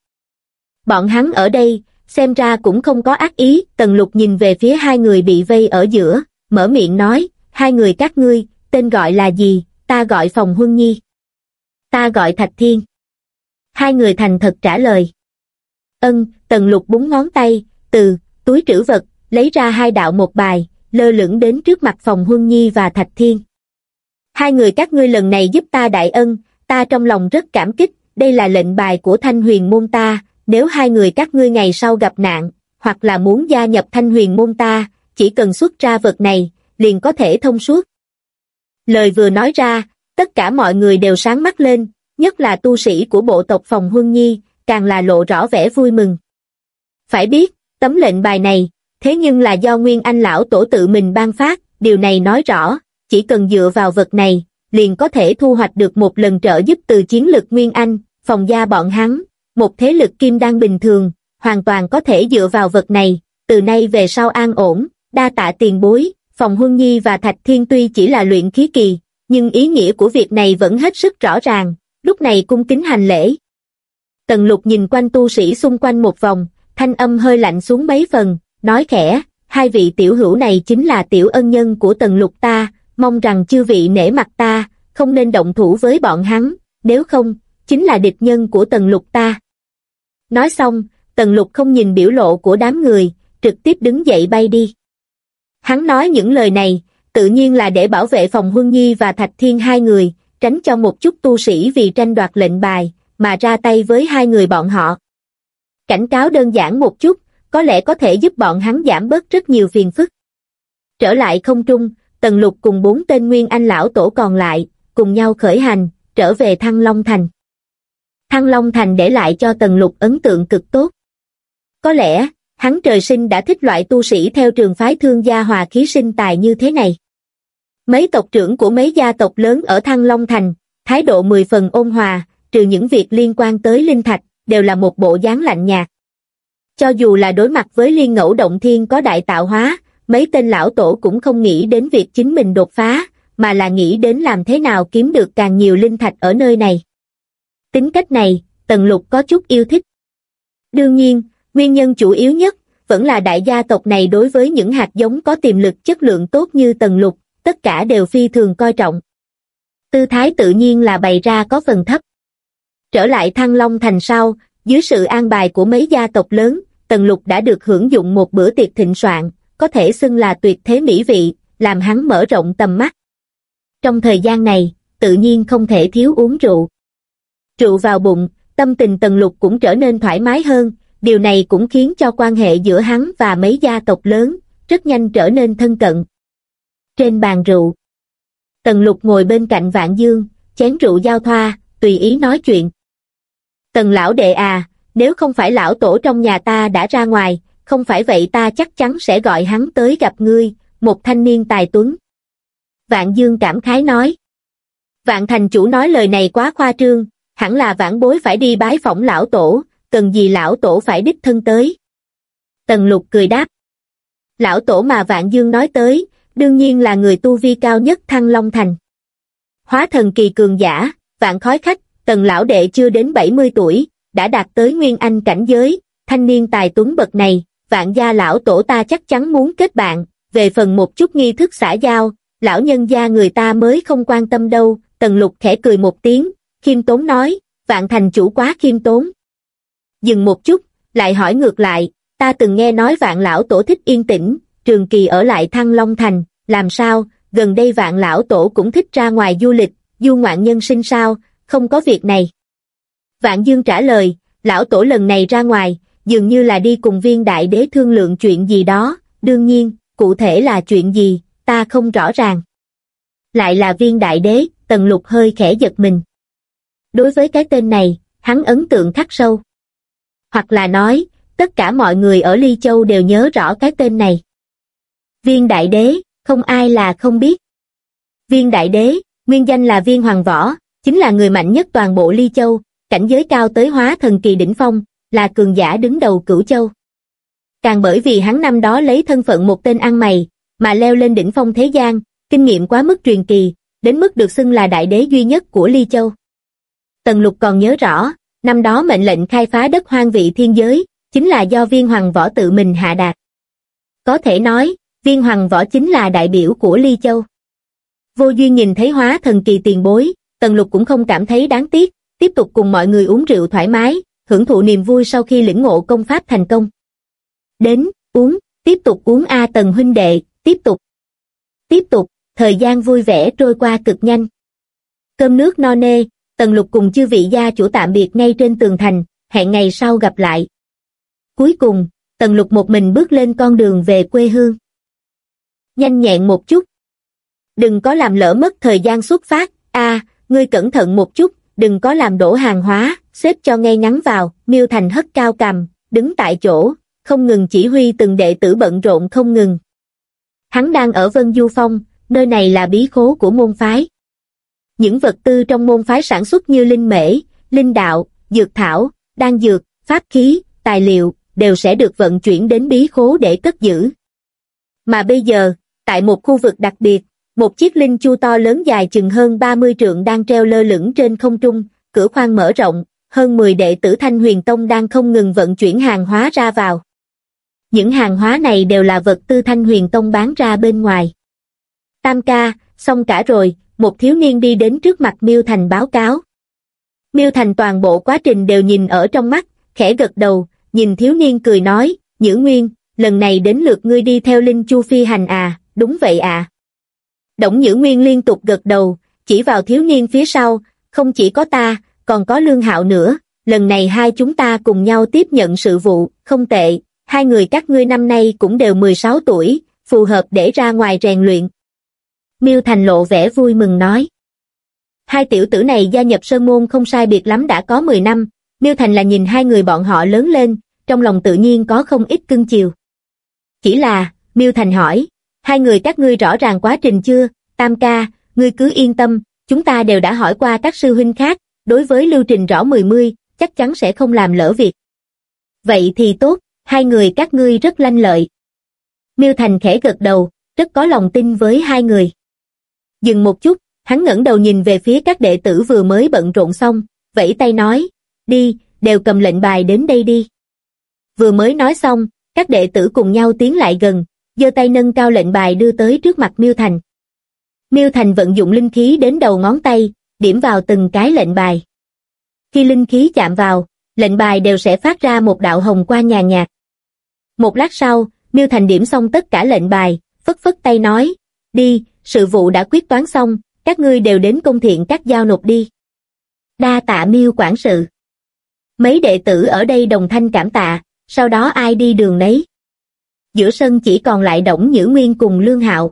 Speaker 1: Bọn hắn ở đây, xem ra cũng không có ác ý, Tần Lục nhìn về phía hai người bị vây ở giữa, mở miệng nói, hai người các ngươi, tên gọi là gì, ta gọi Phòng Huân Nhi. Ta gọi Thạch Thiên. Hai người thành thật trả lời. Ân, Tần Lục búng ngón tay, từ, túi trữ vật, lấy ra hai đạo một bài, lơ lửng đến trước mặt Phòng Huân Nhi và Thạch Thiên. Hai người các ngươi lần này giúp ta đại ân, ta trong lòng rất cảm kích, đây là lệnh bài của Thanh Huyền Môn ta, nếu hai người các ngươi ngày sau gặp nạn, hoặc là muốn gia nhập Thanh Huyền Môn ta, chỉ cần xuất ra vật này, liền có thể thông suốt. Lời vừa nói ra, tất cả mọi người đều sáng mắt lên, nhất là tu sĩ của bộ tộc Phòng Huân Nhi, càng là lộ rõ vẻ vui mừng. Phải biết, tấm lệnh bài này, thế nhưng là do Nguyên Anh Lão Tổ tự mình ban phát, điều này nói rõ, chỉ cần dựa vào vật này, liền có thể thu hoạch được một lần trợ giúp từ chiến lực Nguyên Anh, phòng gia bọn hắn, một thế lực kim đan bình thường, hoàn toàn có thể dựa vào vật này, từ nay về sau an ổn, đa tạ tiền bối, phòng Huân Nhi và Thạch Thiên tuy chỉ là luyện khí kỳ, nhưng ý nghĩa của việc này vẫn hết sức rõ ràng, lúc này cung kính hành lễ. Tần lục nhìn quanh tu sĩ xung quanh một vòng, thanh âm hơi lạnh xuống mấy phần, nói khẽ, hai vị tiểu hữu này chính là tiểu ân nhân của tần lục ta, mong rằng chư vị nể mặt ta, không nên động thủ với bọn hắn, nếu không, chính là địch nhân của tần lục ta. Nói xong, tần lục không nhìn biểu lộ của đám người, trực tiếp đứng dậy bay đi. Hắn nói những lời này, tự nhiên là để bảo vệ phòng Huân Nhi và Thạch Thiên hai người, tránh cho một chút tu sĩ vì tranh đoạt lệnh bài, mà ra tay với hai người bọn họ. Cảnh cáo đơn giản một chút, có lẽ có thể giúp bọn hắn giảm bớt rất nhiều phiền phức. Trở lại không trung, Tần Lục cùng bốn tên Nguyên Anh lão tổ còn lại, cùng nhau khởi hành, trở về Thăng Long Thành. Thăng Long Thành để lại cho Tần Lục ấn tượng cực tốt. Có lẽ, hắn trời sinh đã thích loại tu sĩ theo trường phái thương gia hòa khí sinh tài như thế này. Mấy tộc trưởng của mấy gia tộc lớn ở Thăng Long Thành, thái độ mười phần ôn hòa, trừ những việc liên quan tới linh thạch, đều là một bộ dáng lạnh nhạt. Cho dù là đối mặt với liên ngẫu động thiên có đại tạo hóa, mấy tên lão tổ cũng không nghĩ đến việc chính mình đột phá, mà là nghĩ đến làm thế nào kiếm được càng nhiều linh thạch ở nơi này. Tính cách này, Tần Lục có chút yêu thích. Đương nhiên, nguyên nhân chủ yếu nhất, vẫn là đại gia tộc này đối với những hạt giống có tiềm lực chất lượng tốt như Tần Lục, tất cả đều phi thường coi trọng. Tư thái tự nhiên là bày ra có phần thấp. Trở lại Thăng Long thành sau, dưới sự an bài của mấy gia tộc lớn, Tần Lục đã được hưởng dụng một bữa tiệc thịnh soạn, có thể xưng là tuyệt thế mỹ vị, làm hắn mở rộng tầm mắt. Trong thời gian này, tự nhiên không thể thiếu uống rượu. Rượu vào bụng, tâm tình Tần Lục cũng trở nên thoải mái hơn, điều này cũng khiến cho quan hệ giữa hắn và mấy gia tộc lớn, rất nhanh trở nên thân cận. Trên bàn rượu, Tần Lục ngồi bên cạnh Vạn Dương, chén rượu giao thoa, tùy ý nói chuyện. Tần lão đệ à, nếu không phải lão tổ trong nhà ta đã ra ngoài, không phải vậy ta chắc chắn sẽ gọi hắn tới gặp ngươi, một thanh niên tài tuấn. Vạn Dương cảm khái nói. Vạn thành chủ nói lời này quá khoa trương, hẳn là vãn bối phải đi bái phỏng lão tổ, cần gì lão tổ phải đích thân tới. Tần lục cười đáp. Lão tổ mà Vạn Dương nói tới, đương nhiên là người tu vi cao nhất Thăng Long Thành. Hóa thần kỳ cường giả, vạn khói khách, tần lão đệ chưa đến 70 tuổi, đã đạt tới nguyên anh cảnh giới, thanh niên tài tuấn bậc này, vạn gia lão tổ ta chắc chắn muốn kết bạn, về phần một chút nghi thức xã giao, lão nhân gia người ta mới không quan tâm đâu, tần lục khẽ cười một tiếng, khiêm tốn nói, vạn thành chủ quá khiêm tốn. Dừng một chút, lại hỏi ngược lại, ta từng nghe nói vạn lão tổ thích yên tĩnh, trường kỳ ở lại thăng long thành, làm sao, gần đây vạn lão tổ cũng thích ra ngoài du lịch, du ngoạn nhân sinh sao, không có việc này. Vạn Dương trả lời, lão tổ lần này ra ngoài, dường như là đi cùng viên đại đế thương lượng chuyện gì đó, đương nhiên, cụ thể là chuyện gì, ta không rõ ràng. Lại là viên đại đế, tần lục hơi khẽ giật mình. Đối với cái tên này, hắn ấn tượng khắc sâu. Hoặc là nói, tất cả mọi người ở Ly Châu đều nhớ rõ cái tên này. Viên đại đế, không ai là không biết. Viên đại đế, nguyên danh là viên hoàng võ, chính là người mạnh nhất toàn bộ Ly Châu, cảnh giới cao tới hóa thần kỳ đỉnh phong, là cường giả đứng đầu cửu châu. Càng bởi vì hắn năm đó lấy thân phận một tên ăn mày, mà leo lên đỉnh phong thế gian, kinh nghiệm quá mức truyền kỳ, đến mức được xưng là đại đế duy nhất của Ly Châu. Tần Lục còn nhớ rõ, năm đó mệnh lệnh khai phá đất hoang vị thiên giới, chính là do viên hoàng võ tự mình hạ đạt. Có thể nói, viên hoàng võ chính là đại biểu của Ly Châu. Vô duyên nhìn thấy hóa thần kỳ tiền bối, Tần Lục cũng không cảm thấy đáng tiếc, tiếp tục cùng mọi người uống rượu thoải mái, hưởng thụ niềm vui sau khi lĩnh ngộ công pháp thành công. Đến, uống, tiếp tục uống A Tần huynh đệ, tiếp tục. Tiếp tục, thời gian vui vẻ trôi qua cực nhanh. Cơm nước no nê, Tần Lục cùng chư vị gia chủ tạm biệt ngay trên tường thành, hẹn ngày sau gặp lại. Cuối cùng, Tần Lục một mình bước lên con đường về quê hương. Nhanh nhẹn một chút. Đừng có làm lỡ mất thời gian xuất phát, a ngươi cẩn thận một chút, đừng có làm đổ hàng hóa, xếp cho ngay ngắn vào, miêu thành hất cao cầm, đứng tại chỗ, không ngừng chỉ huy từng đệ tử bận rộn không ngừng. Hắn đang ở Vân Du Phong, nơi này là bí khố của môn phái. Những vật tư trong môn phái sản xuất như linh mễ, linh đạo, dược thảo, đan dược, pháp khí, tài liệu, đều sẽ được vận chuyển đến bí khố để cất giữ. Mà bây giờ, tại một khu vực đặc biệt, một chiếc linh chu to lớn dài chừng hơn 30 trượng đang treo lơ lửng trên không trung, cửa khoang mở rộng, hơn 10 đệ tử Thanh Huyền Tông đang không ngừng vận chuyển hàng hóa ra vào. Những hàng hóa này đều là vật tư Thanh Huyền Tông bán ra bên ngoài. Tam ca, xong cả rồi, một thiếu niên đi đến trước mặt Miêu Thành báo cáo. Miêu Thành toàn bộ quá trình đều nhìn ở trong mắt, khẽ gật đầu, nhìn thiếu niên cười nói, Nhữ Nguyên, lần này đến lượt ngươi đi theo Linh Chu Phi hành à, đúng vậy à. Đổng Nhữ Nguyên liên tục gật đầu, chỉ vào thiếu niên phía sau, không chỉ có ta, còn có Lương Hạo nữa, lần này hai chúng ta cùng nhau tiếp nhận sự vụ, không tệ, hai người các ngươi năm nay cũng đều 16 tuổi, phù hợp để ra ngoài rèn luyện. Miêu Thành lộ vẻ vui mừng nói. Hai tiểu tử này gia nhập Sơn Môn không sai biệt lắm đã có 10 năm, Miêu Thành là nhìn hai người bọn họ lớn lên, trong lòng tự nhiên có không ít cưng chiều. Chỉ là, Miêu Thành hỏi, hai người các ngươi rõ ràng quá trình chưa, Tam ca, ngươi cứ yên tâm, chúng ta đều đã hỏi qua các sư huynh khác, đối với lưu trình rõ mười mươi, chắc chắn sẽ không làm lỡ việc. Vậy thì tốt, hai người các ngươi rất lanh lợi. Miêu Thành khẽ gật đầu, rất có lòng tin với hai người. Dừng một chút, hắn ngẩng đầu nhìn về phía các đệ tử vừa mới bận rộn xong, vẫy tay nói, đi, đều cầm lệnh bài đến đây đi. Vừa mới nói xong, các đệ tử cùng nhau tiến lại gần, giơ tay nâng cao lệnh bài đưa tới trước mặt Miêu Thành. Miêu Thành vận dụng linh khí đến đầu ngón tay, điểm vào từng cái lệnh bài. Khi linh khí chạm vào, lệnh bài đều sẽ phát ra một đạo hồng qua nhàn nhạt. Một lát sau, Miêu Thành điểm xong tất cả lệnh bài, phất phất tay nói, đi, sự vụ đã quyết toán xong, các ngươi đều đến công thiện các giao nộp đi. Đa tạ Miêu quản sự. Mấy đệ tử ở đây đồng thanh cảm tạ, sau đó ai đi đường nấy. Giữa sân chỉ còn lại Đổng Nhữ Nguyên cùng Lương Hạo.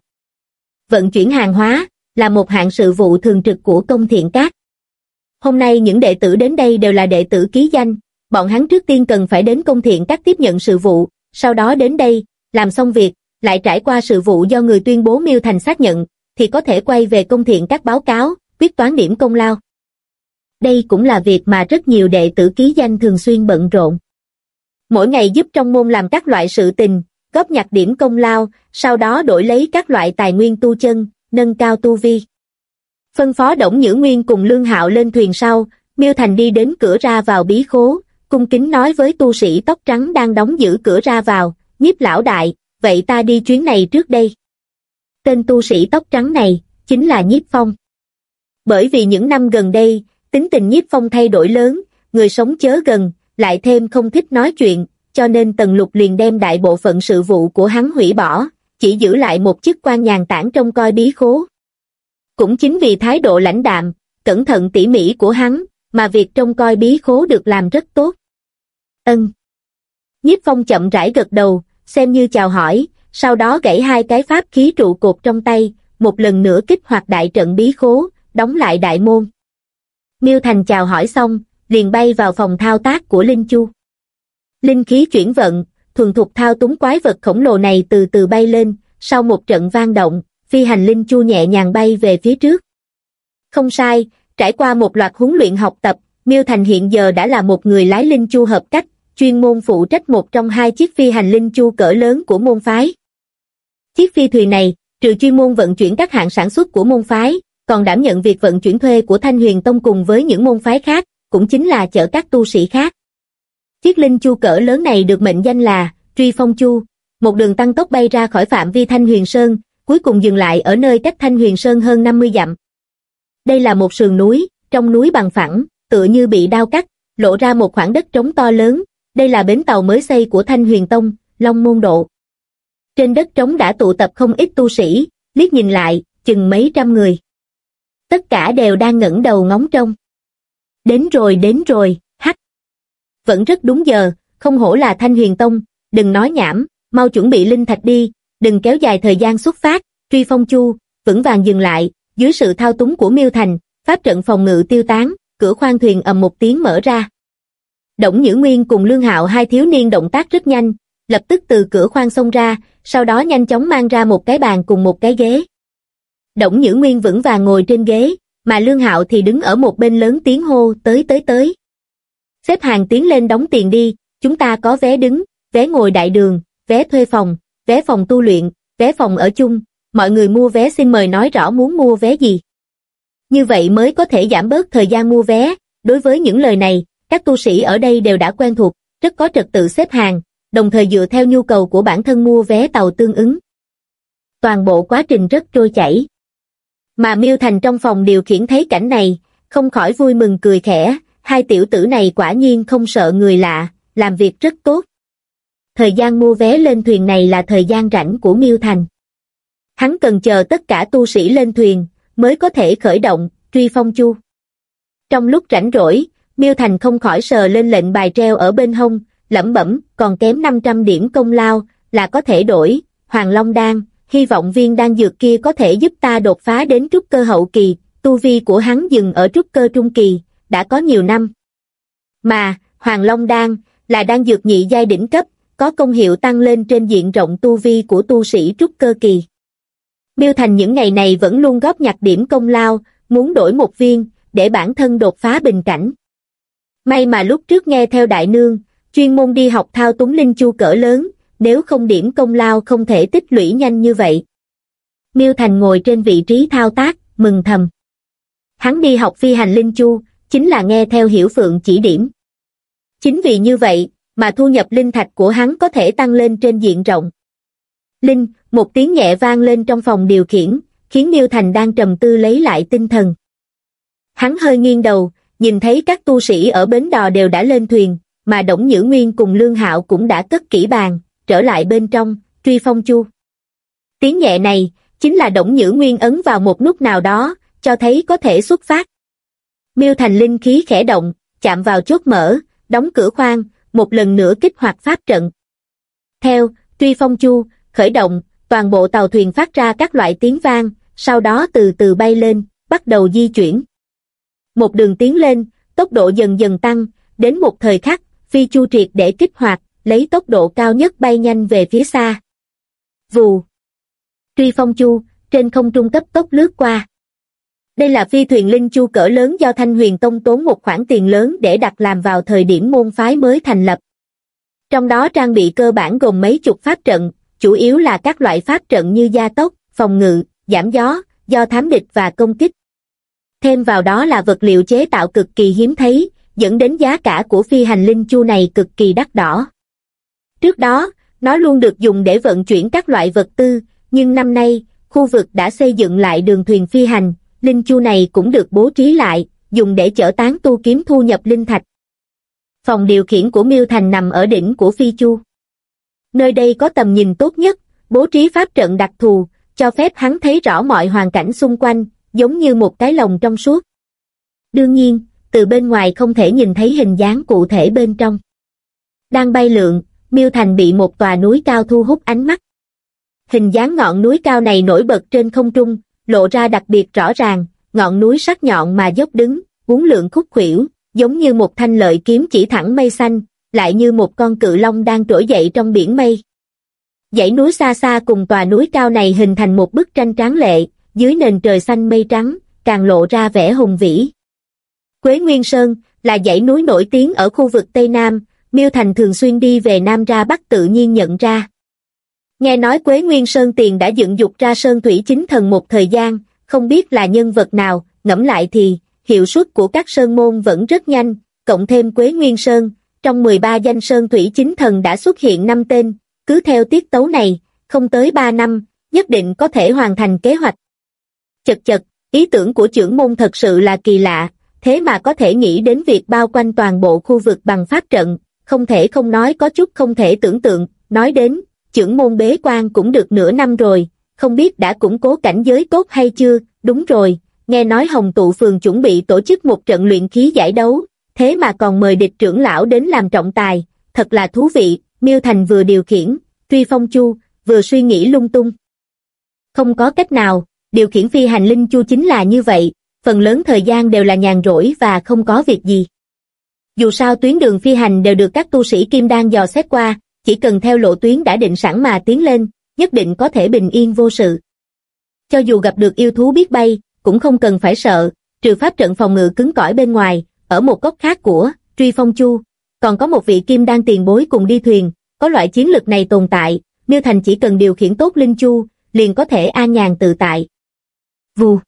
Speaker 1: Vận chuyển hàng hóa, là một hạng sự vụ thường trực của công thiện các. Hôm nay những đệ tử đến đây đều là đệ tử ký danh, bọn hắn trước tiên cần phải đến công thiện các tiếp nhận sự vụ, sau đó đến đây, làm xong việc, lại trải qua sự vụ do người tuyên bố miêu thành xác nhận, thì có thể quay về công thiện các báo cáo, quyết toán điểm công lao. Đây cũng là việc mà rất nhiều đệ tử ký danh thường xuyên bận rộn. Mỗi ngày giúp trong môn làm các loại sự tình, góp nhặt điểm công lao, sau đó đổi lấy các loại tài nguyên tu chân, nâng cao tu vi. Phân phó Đổng Nhữ Nguyên cùng Lương Hạo lên thuyền sau, Miêu Thành đi đến cửa ra vào bí khố, cung kính nói với tu sĩ tóc trắng đang đóng giữ cửa ra vào, nhiếp lão đại, vậy ta đi chuyến này trước đây. Tên tu sĩ tóc trắng này, chính là nhiếp phong. Bởi vì những năm gần đây, tính tình nhiếp phong thay đổi lớn, người sống chớ gần, lại thêm không thích nói chuyện, cho nên Tần Lục liền đem đại bộ phận sự vụ của hắn hủy bỏ, chỉ giữ lại một chức quan nhàn tản trong coi bí khố. Cũng chính vì thái độ lãnh đạm, cẩn thận tỉ mỉ của hắn, mà việc trông coi bí khố được làm rất tốt. Ân. Nhiếp phong chậm rãi gật đầu, xem như chào hỏi, sau đó gãy hai cái pháp khí trụ cột trong tay, một lần nữa kích hoạt đại trận bí khố, đóng lại đại môn. Miêu Thành chào hỏi xong, liền bay vào phòng thao tác của Linh Chu. Linh khí chuyển vận, thuần thục thao túng quái vật khổng lồ này từ từ bay lên, sau một trận vang động, phi hành Linh Chu nhẹ nhàng bay về phía trước. Không sai, trải qua một loạt huấn luyện học tập, Miêu Thành hiện giờ đã là một người lái Linh Chu hợp cách, chuyên môn phụ trách một trong hai chiếc phi hành Linh Chu cỡ lớn của môn phái. Chiếc phi thuyền này, trừ chuyên môn vận chuyển các hạng sản xuất của môn phái, còn đảm nhận việc vận chuyển thuê của Thanh Huyền Tông cùng với những môn phái khác, cũng chính là chở các tu sĩ khác. Chiếc linh chu cỡ lớn này được mệnh danh là Truy Phong Chu, một đường tăng tốc bay ra khỏi phạm vi Thanh Huyền Sơn, cuối cùng dừng lại ở nơi cách Thanh Huyền Sơn hơn 50 dặm. Đây là một sườn núi, trong núi bằng phẳng, tựa như bị đao cắt, lộ ra một khoảng đất trống to lớn, đây là bến tàu mới xây của Thanh Huyền Tông, Long Môn Độ. Trên đất trống đã tụ tập không ít tu sĩ, liếc nhìn lại, chừng mấy trăm người. Tất cả đều đang ngẩng đầu ngóng trông. Đến rồi đến rồi. Vẫn rất đúng giờ, không hổ là Thanh Huyền Tông, đừng nói nhảm, mau chuẩn bị linh thạch đi, đừng kéo dài thời gian xuất phát, truy phong chu, vững vàng dừng lại, dưới sự thao túng của Miêu Thành, pháp trận phòng ngự tiêu tán, cửa khoang thuyền ầm một tiếng mở ra. Đổng Nhữ Nguyên cùng Lương Hạo hai thiếu niên động tác rất nhanh, lập tức từ cửa khoang xông ra, sau đó nhanh chóng mang ra một cái bàn cùng một cái ghế. Đổng Nhữ Nguyên vững vàng ngồi trên ghế, mà Lương Hạo thì đứng ở một bên lớn tiếng hô tới tới tới. Xếp hàng tiến lên đóng tiền đi, chúng ta có vé đứng, vé ngồi đại đường, vé thuê phòng, vé phòng tu luyện, vé phòng ở chung, mọi người mua vé xin mời nói rõ muốn mua vé gì. Như vậy mới có thể giảm bớt thời gian mua vé, đối với những lời này, các tu sĩ ở đây đều đã quen thuộc, rất có trật tự xếp hàng, đồng thời dựa theo nhu cầu của bản thân mua vé tàu tương ứng. Toàn bộ quá trình rất trôi chảy. Mà Miêu Thành trong phòng điều khiển thấy cảnh này, không khỏi vui mừng cười khẽ, hai tiểu tử này quả nhiên không sợ người lạ, làm việc rất tốt. Thời gian mua vé lên thuyền này là thời gian rảnh của Miêu Thành. Hắn cần chờ tất cả tu sĩ lên thuyền, mới có thể khởi động, truy phong chu. Trong lúc rảnh rỗi, Miêu Thành không khỏi sờ lên lệnh bài treo ở bên hông, lẩm bẩm, còn kém 500 điểm công lao, là có thể đổi, Hoàng Long Đan, hy vọng viên đan dược kia có thể giúp ta đột phá đến trúc cơ hậu kỳ, tu vi của hắn dừng ở trúc cơ trung kỳ, đã có nhiều năm. Mà, Hoàng Long Đan, là đan dược nhị giai đỉnh cấp, có công hiệu tăng lên trên diện rộng tu vi của tu sĩ trúc cơ kỳ. Miêu Thành những ngày này vẫn luôn góp nhặt điểm công lao, muốn đổi một viên, để bản thân đột phá bình cảnh. May mà lúc trước nghe theo đại nương, chuyên môn đi học thao túng linh chu cỡ lớn, nếu không điểm công lao không thể tích lũy nhanh như vậy. Miêu Thành ngồi trên vị trí thao tác, mừng thầm. Hắn đi học phi hành linh chu, chính là nghe theo hiểu phượng chỉ điểm. Chính vì như vậy, mà thu nhập linh thạch của hắn có thể tăng lên trên diện rộng. Linh, một tiếng nhẹ vang lên trong phòng điều khiển, khiến Miêu Thành đang trầm tư lấy lại tinh thần. Hắn hơi nghiêng đầu, nhìn thấy các tu sĩ ở bến đò đều đã lên thuyền, mà Đổng Nhữ Nguyên cùng Lương Hạo cũng đã cất kỹ bàn, trở lại bên trong, truy phong chu. Tiếng nhẹ này, chính là Đổng Nhữ Nguyên ấn vào một nút nào đó, cho thấy có thể xuất phát. Miêu Thành linh khí khẽ động, chạm vào chốt mở, đóng cửa khoang, một lần nữa kích hoạt pháp trận. Theo, tuy phong chu, khởi động, toàn bộ tàu thuyền phát ra các loại tiếng vang, sau đó từ từ bay lên, bắt đầu di chuyển. Một đường tiến lên, tốc độ dần dần tăng, đến một thời khắc, phi chu triệt để kích hoạt, lấy tốc độ cao nhất bay nhanh về phía xa. Vù. Truy phong chu, trên không trung cấp tốc lướt qua. Đây là phi thuyền linh chu cỡ lớn do Thanh Huyền Tông tốn một khoản tiền lớn để đặt làm vào thời điểm môn phái mới thành lập. Trong đó trang bị cơ bản gồm mấy chục pháp trận, chủ yếu là các loại pháp trận như gia tốc, phòng ngự, giảm gió, do thám địch và công kích. Thêm vào đó là vật liệu chế tạo cực kỳ hiếm thấy, dẫn đến giá cả của phi hành linh chu này cực kỳ đắt đỏ. Trước đó, nó luôn được dùng để vận chuyển các loại vật tư, nhưng năm nay, khu vực đã xây dựng lại đường thuyền phi hành, linh chu này cũng được bố trí lại, dùng để chở tán tu kiếm thu nhập linh thạch. Phòng điều khiển của Miêu Thành nằm ở đỉnh của phi chu. Nơi đây có tầm nhìn tốt nhất, bố trí pháp trận đặc thù, cho phép hắn thấy rõ mọi hoàn cảnh xung quanh, giống như một cái lồng trong suốt. Đương nhiên, từ bên ngoài không thể nhìn thấy hình dáng cụ thể bên trong. Đang bay lượn, Miêu Thành bị một tòa núi cao thu hút ánh mắt. Hình dáng ngọn núi cao này nổi bật trên không trung, lộ ra đặc biệt rõ ràng, ngọn núi sắc nhọn mà dốc đứng, uốn lượn khúc khuỷu, giống như một thanh lợi kiếm chỉ thẳng mây xanh, lại như một con cự long đang trỗi dậy trong biển mây. Dãy núi xa xa cùng tòa núi cao này hình thành một bức tranh tráng lệ, dưới nền trời xanh mây trắng, càng lộ ra vẻ hùng vĩ. Quế Nguyên Sơn là dãy núi nổi tiếng ở khu vực Tây Nam, Miêu Thành thường xuyên đi về Nam ra Bắc tự nhiên nhận ra. Nghe nói Quế Nguyên Sơn Tiền đã dựng dục ra Sơn Thủy Chính Thần một thời gian, không biết là nhân vật nào, ngẫm lại thì, hiệu suất của các sơn môn vẫn rất nhanh, cộng thêm Quế Nguyên Sơn, trong 13 danh Sơn Thủy Chính Thần đã xuất hiện 5 tên, cứ theo tiết tấu này, không tới 3 năm, nhất định có thể hoàn thành kế hoạch. Chật chật, ý tưởng của trưởng môn thật sự là kỳ lạ, thế mà có thể nghĩ đến việc bao quanh toàn bộ khu vực bằng pháp trận, không thể không nói có chút không thể tưởng tượng, nói đến, trưởng môn bế quan cũng được nửa năm rồi, không biết đã củng cố cảnh giới tốt hay chưa, đúng rồi, nghe nói Hồng Tụ Phường chuẩn bị tổ chức một trận luyện khí giải đấu, thế mà còn mời địch trưởng lão đến làm trọng tài, thật là thú vị, Miêu Thành vừa điều khiển, Truy Phong Chu, vừa suy nghĩ lung tung. Không có cách nào, điều khiển phi hành linh chu chính là như vậy, phần lớn thời gian đều là nhàn rỗi và không có việc gì. Dù sao tuyến đường phi hành đều được các tu sĩ kim đan dò xét qua, chỉ cần theo lộ tuyến đã định sẵn mà tiến lên, nhất định có thể bình yên vô sự. Cho dù gặp được yêu thú biết bay, cũng không cần phải sợ, trừ pháp trận phòng ngự cứng cỏi bên ngoài, ở một góc khác của Truy Phong Chu, còn có một vị kim đan tiền bối cùng đi thuyền, có loại chiến lực này tồn tại, Miêu Thành chỉ cần điều khiển tốt Linh Chu, liền có thể an nhàn tự tại. Vù.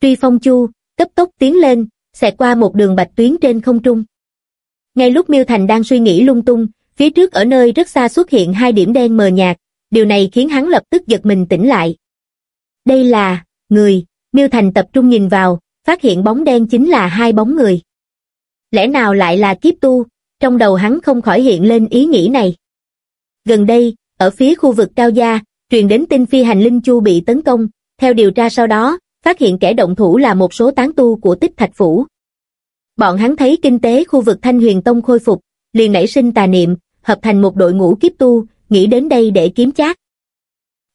Speaker 1: Truy Phong Chu, cấp tốc tiến lên, xẹt qua một đường bạch tuyến trên không trung. Ngay lúc Miêu Thành đang suy nghĩ lung tung, phía trước ở nơi rất xa xuất hiện hai điểm đen mờ nhạt, điều này khiến hắn lập tức giật mình tỉnh lại. Đây là, người, Miêu Thành tập trung nhìn vào, phát hiện bóng đen chính là hai bóng người. Lẽ nào lại là kiếp tu, trong đầu hắn không khỏi hiện lên ý nghĩ này. Gần đây, ở phía khu vực Cao Gia, truyền đến tin phi hành linh chu bị tấn công, theo điều tra sau đó, phát hiện kẻ động thủ là một số tán tu của tích thạch phủ. Bọn hắn thấy kinh tế khu vực Thanh Huyền Tông khôi phục, liền nảy sinh tà niệm, hợp thành một đội ngũ kiếp tu, nghĩ đến đây để kiếm chác.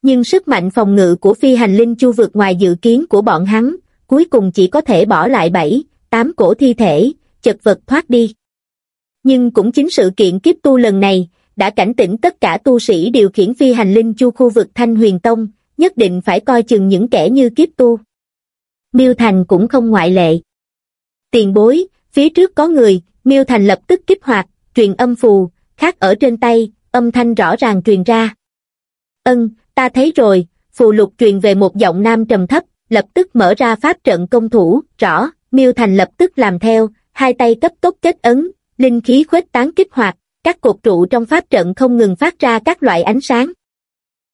Speaker 1: Nhưng sức mạnh phòng ngự của phi hành linh chu vượt ngoài dự kiến của bọn hắn, cuối cùng chỉ có thể bỏ lại bảy, tám cổ thi thể, chật vật thoát đi. Nhưng cũng chính sự kiện kiếp tu lần này, đã cảnh tỉnh tất cả tu sĩ điều khiển phi hành linh chu khu vực Thanh Huyền Tông, nhất định phải coi chừng những kẻ như kiếp tu. Miêu Thành cũng không ngoại lệ. Tiền bối, phía trước có người, Miêu Thành lập tức kích hoạt, truyền âm phù, khác ở trên tay, âm thanh rõ ràng truyền ra. Ân, ta thấy rồi, phù lục truyền về một giọng nam trầm thấp, lập tức mở ra pháp trận công thủ, rõ, Miêu Thành lập tức làm theo, hai tay cấp tốc kết ấn, linh khí khuếch tán kích hoạt, các cột trụ trong pháp trận không ngừng phát ra các loại ánh sáng.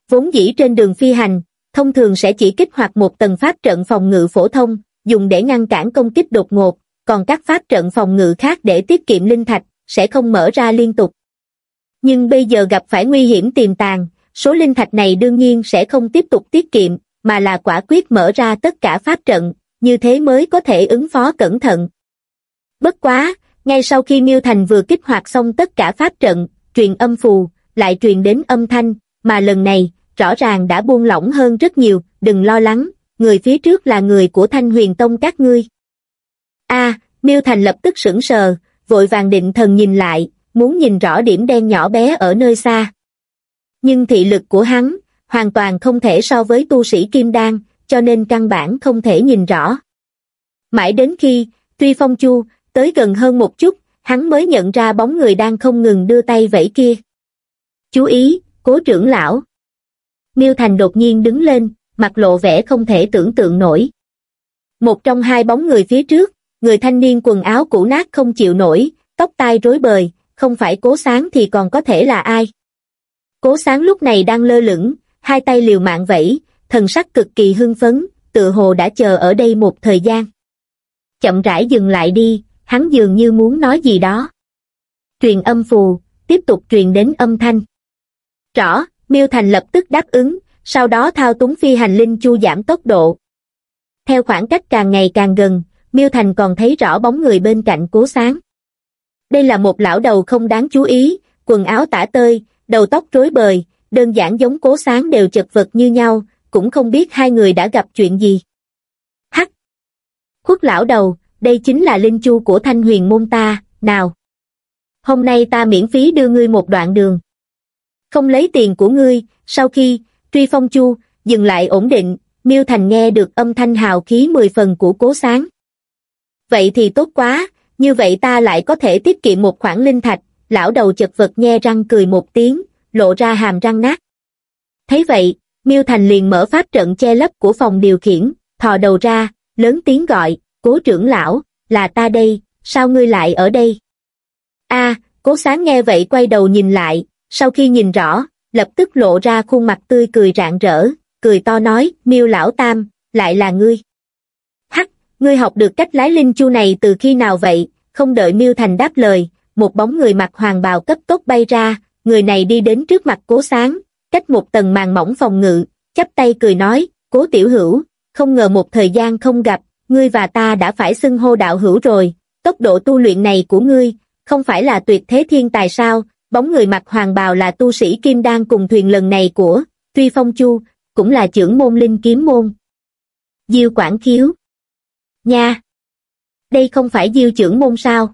Speaker 1: Vốn dĩ trên đường phi hành, thông thường sẽ chỉ kích hoạt một tầng pháp trận phòng ngự phổ thông, dùng để ngăn cản công kích đột ngột, còn các pháp trận phòng ngự khác để tiết kiệm linh thạch, sẽ không mở ra liên tục. Nhưng bây giờ gặp phải nguy hiểm tiềm tàng, số linh thạch này đương nhiên sẽ không tiếp tục tiết kiệm, mà là quả quyết mở ra tất cả pháp trận, như thế mới có thể ứng phó cẩn thận. Bất quá, ngay sau khi Miêu Thành vừa kích hoạt xong tất cả pháp trận, truyền âm phù, lại truyền đến âm thanh, mà lần này, rõ ràng đã buông lỏng hơn rất nhiều, đừng lo lắng, người phía trước là người của Thanh Huyền Tông các ngươi. A, Miêu Thành lập tức sững sờ, vội vàng định thần nhìn lại, muốn nhìn rõ điểm đen nhỏ bé ở nơi xa. Nhưng thị lực của hắn, hoàn toàn không thể so với tu sĩ Kim Đan, cho nên căn bản không thể nhìn rõ. Mãi đến khi, Tuy Phong Chu, tới gần hơn một chút, hắn mới nhận ra bóng người đang không ngừng đưa tay vẫy kia. Chú ý, cố trưởng lão, Miêu Thành đột nhiên đứng lên, mặt lộ vẻ không thể tưởng tượng nổi. Một trong hai bóng người phía trước, người thanh niên quần áo cũ nát không chịu nổi, tóc tai rối bời, không phải cố sáng thì còn có thể là ai. Cố sáng lúc này đang lơ lửng, hai tay liều mạng vẫy, thần sắc cực kỳ hưng phấn, tự hồ đã chờ ở đây một thời gian. Chậm rãi dừng lại đi, hắn dường như muốn nói gì đó. Truyền âm phù, tiếp tục truyền đến âm thanh. Rõ, Miêu Thành lập tức đáp ứng, sau đó thao túng phi hành linh chu giảm tốc độ. Theo khoảng cách càng ngày càng gần, Miêu Thành còn thấy rõ bóng người bên cạnh cố sáng. Đây là một lão đầu không đáng chú ý, quần áo tả tơi, đầu tóc rối bời, đơn giản giống cố sáng đều chật vật như nhau, cũng không biết hai người đã gặp chuyện gì. Hắc! Khuất lão đầu, đây chính là linh chu của thanh huyền môn ta, nào! Hôm nay ta miễn phí đưa ngươi một đoạn đường. Không lấy tiền của ngươi, sau khi, truy phong chu, dừng lại ổn định, Miêu Thành nghe được âm thanh hào khí mười phần của cố sáng. Vậy thì tốt quá, như vậy ta lại có thể tiết kiệm một khoản linh thạch, lão đầu chật vật nhe răng cười một tiếng, lộ ra hàm răng nát. Thấy vậy, Miêu Thành liền mở pháp trận che lấp của phòng điều khiển, thò đầu ra, lớn tiếng gọi, cố trưởng lão, là ta đây, sao ngươi lại ở đây? a cố sáng nghe vậy quay đầu nhìn lại, sau khi nhìn rõ, lập tức lộ ra khuôn mặt tươi cười rạng rỡ, cười to nói, miêu lão tam, lại là ngươi. Ngươi học được cách lái linh chu này từ khi nào vậy, không đợi miêu thành đáp lời, một bóng người mặc hoàng bào cấp tốc bay ra, người này đi đến trước mặt cố sáng, cách một tầng màn mỏng phòng ngự, chắp tay cười nói, cố tiểu hữu, không ngờ một thời gian không gặp, ngươi và ta đã phải xưng hô đạo hữu rồi, tốc độ tu luyện này của ngươi, không phải là tuyệt thế thiên tài sao, bóng người mặc hoàng bào là tu sĩ kim đan cùng thuyền lần này của Tuy Phong Chu, cũng là trưởng môn linh kiếm môn. Diêu Quảng Khiếu Nha! Đây không phải Diêu trưởng môn sao?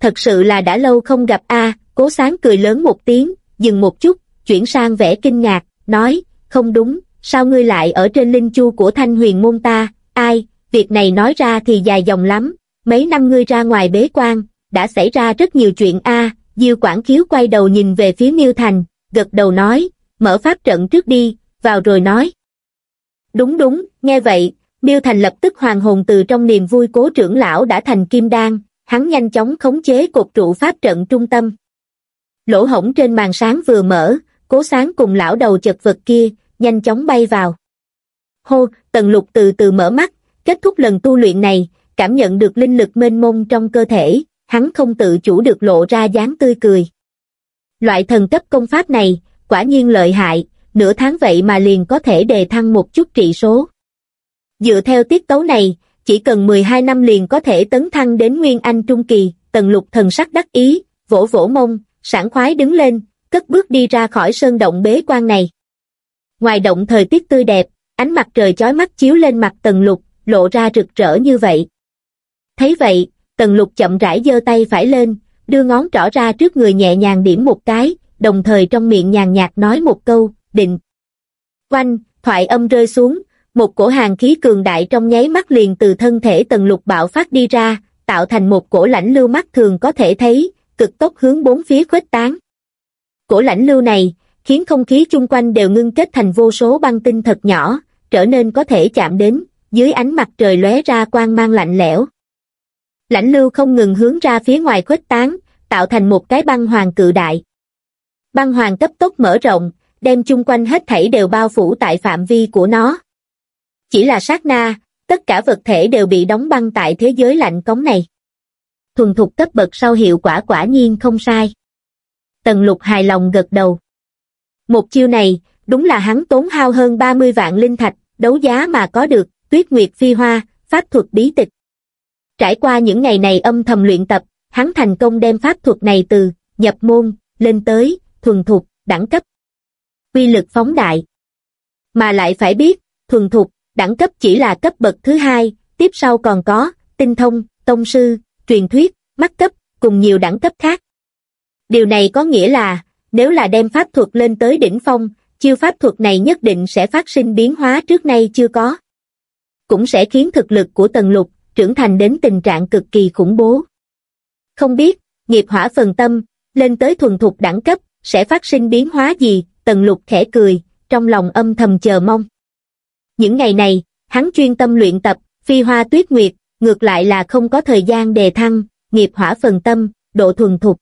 Speaker 1: Thật sự là đã lâu không gặp a cố sáng cười lớn một tiếng, dừng một chút, chuyển sang vẻ kinh ngạc, nói, không đúng, sao ngươi lại ở trên linh chu của thanh huyền môn ta, ai, việc này nói ra thì dài dòng lắm, mấy năm ngươi ra ngoài bế quan, đã xảy ra rất nhiều chuyện a Diêu Quảng Khiếu quay đầu nhìn về phía Miêu Thành, gật đầu nói, mở pháp trận trước đi, vào rồi nói. Đúng đúng, nghe vậy, Miêu Thành lập tức hoàng hồn từ trong niềm vui cố trưởng lão đã thành kim đan, hắn nhanh chóng khống chế cột trụ pháp trận trung tâm. Lỗ hổng trên màn sáng vừa mở, cố sáng cùng lão đầu chật vật kia, nhanh chóng bay vào. Hô, tần lục từ từ mở mắt, kết thúc lần tu luyện này, cảm nhận được linh lực mênh mông trong cơ thể, hắn không tự chủ được lộ ra dáng tươi cười. Loại thần cấp công pháp này, quả nhiên lợi hại, nửa tháng vậy mà liền có thể đề thăng một chút trị số. Dựa theo tiết tấu này, chỉ cần 12 năm liền có thể tấn thăng đến Nguyên Anh Trung Kỳ, tần lục thần sắc đắc ý, vỗ vỗ mông, sảng khoái đứng lên, cất bước đi ra khỏi sơn động bế quan này. Ngoài động thời tiết tươi đẹp, ánh mặt trời chói mắt chiếu lên mặt tần lục, lộ ra rực rỡ như vậy. Thấy vậy, tần lục chậm rãi giơ tay phải lên, đưa ngón trỏ ra trước người nhẹ nhàng điểm một cái, đồng thời trong miệng nhàn nhạt nói một câu, định. quanh thoại âm rơi xuống, một cổ hàng khí cường đại trong nháy mắt liền từ thân thể tần lục bạo phát đi ra, tạo thành một cổ lãnh lưu mắt thường có thể thấy, cực tốc hướng bốn phía khuếch tán. Cổ lãnh lưu này, khiến không khí chung quanh đều ngưng kết thành vô số băng tinh thật nhỏ, trở nên có thể chạm đến, dưới ánh mặt trời lóe ra quang mang lạnh lẽo. Lãnh lưu không ngừng hướng ra phía ngoài khuếch tán, tạo thành một cái băng hoàng cự đại. Băng hoàng cấp tốc mở rộng, đem chung quanh hết thảy đều bao phủ tại phạm vi của nó. Chỉ là sát na, tất cả vật thể đều bị đóng băng tại thế giới lạnh cống này. Thuần thục cấp bậc sau hiệu quả quả nhiên không sai. Tần lục hài lòng gật đầu. Một chiêu này, đúng là hắn tốn hao hơn 30 vạn linh thạch, đấu giá mà có được, tuyết nguyệt phi hoa, pháp thuật bí tịch. Trải qua những ngày này âm thầm luyện tập, hắn thành công đem pháp thuật này từ nhập môn lên tới thuần thục, đẳng cấp. Quy lực phóng đại. Mà lại phải biết, thuần thục, đẳng cấp chỉ là cấp bậc thứ hai, tiếp sau còn có tinh thông, tông sư, truyền thuyết, mắt cấp, cùng nhiều đẳng cấp khác. Điều này có nghĩa là, nếu là đem pháp thuật lên tới đỉnh phong, chiêu pháp thuật này nhất định sẽ phát sinh biến hóa trước nay chưa có. Cũng sẽ khiến thực lực của tần lục trưởng thành đến tình trạng cực kỳ khủng bố. Không biết, nghiệp hỏa phần tâm, lên tới thuần thục đẳng cấp, sẽ phát sinh biến hóa gì, tần lục khẽ cười, trong lòng âm thầm chờ mong. Những ngày này, hắn chuyên tâm luyện tập, phi hoa tuyết nguyệt, ngược lại là không có thời gian đề thăng, nghiệp hỏa phần tâm, độ thuần thục.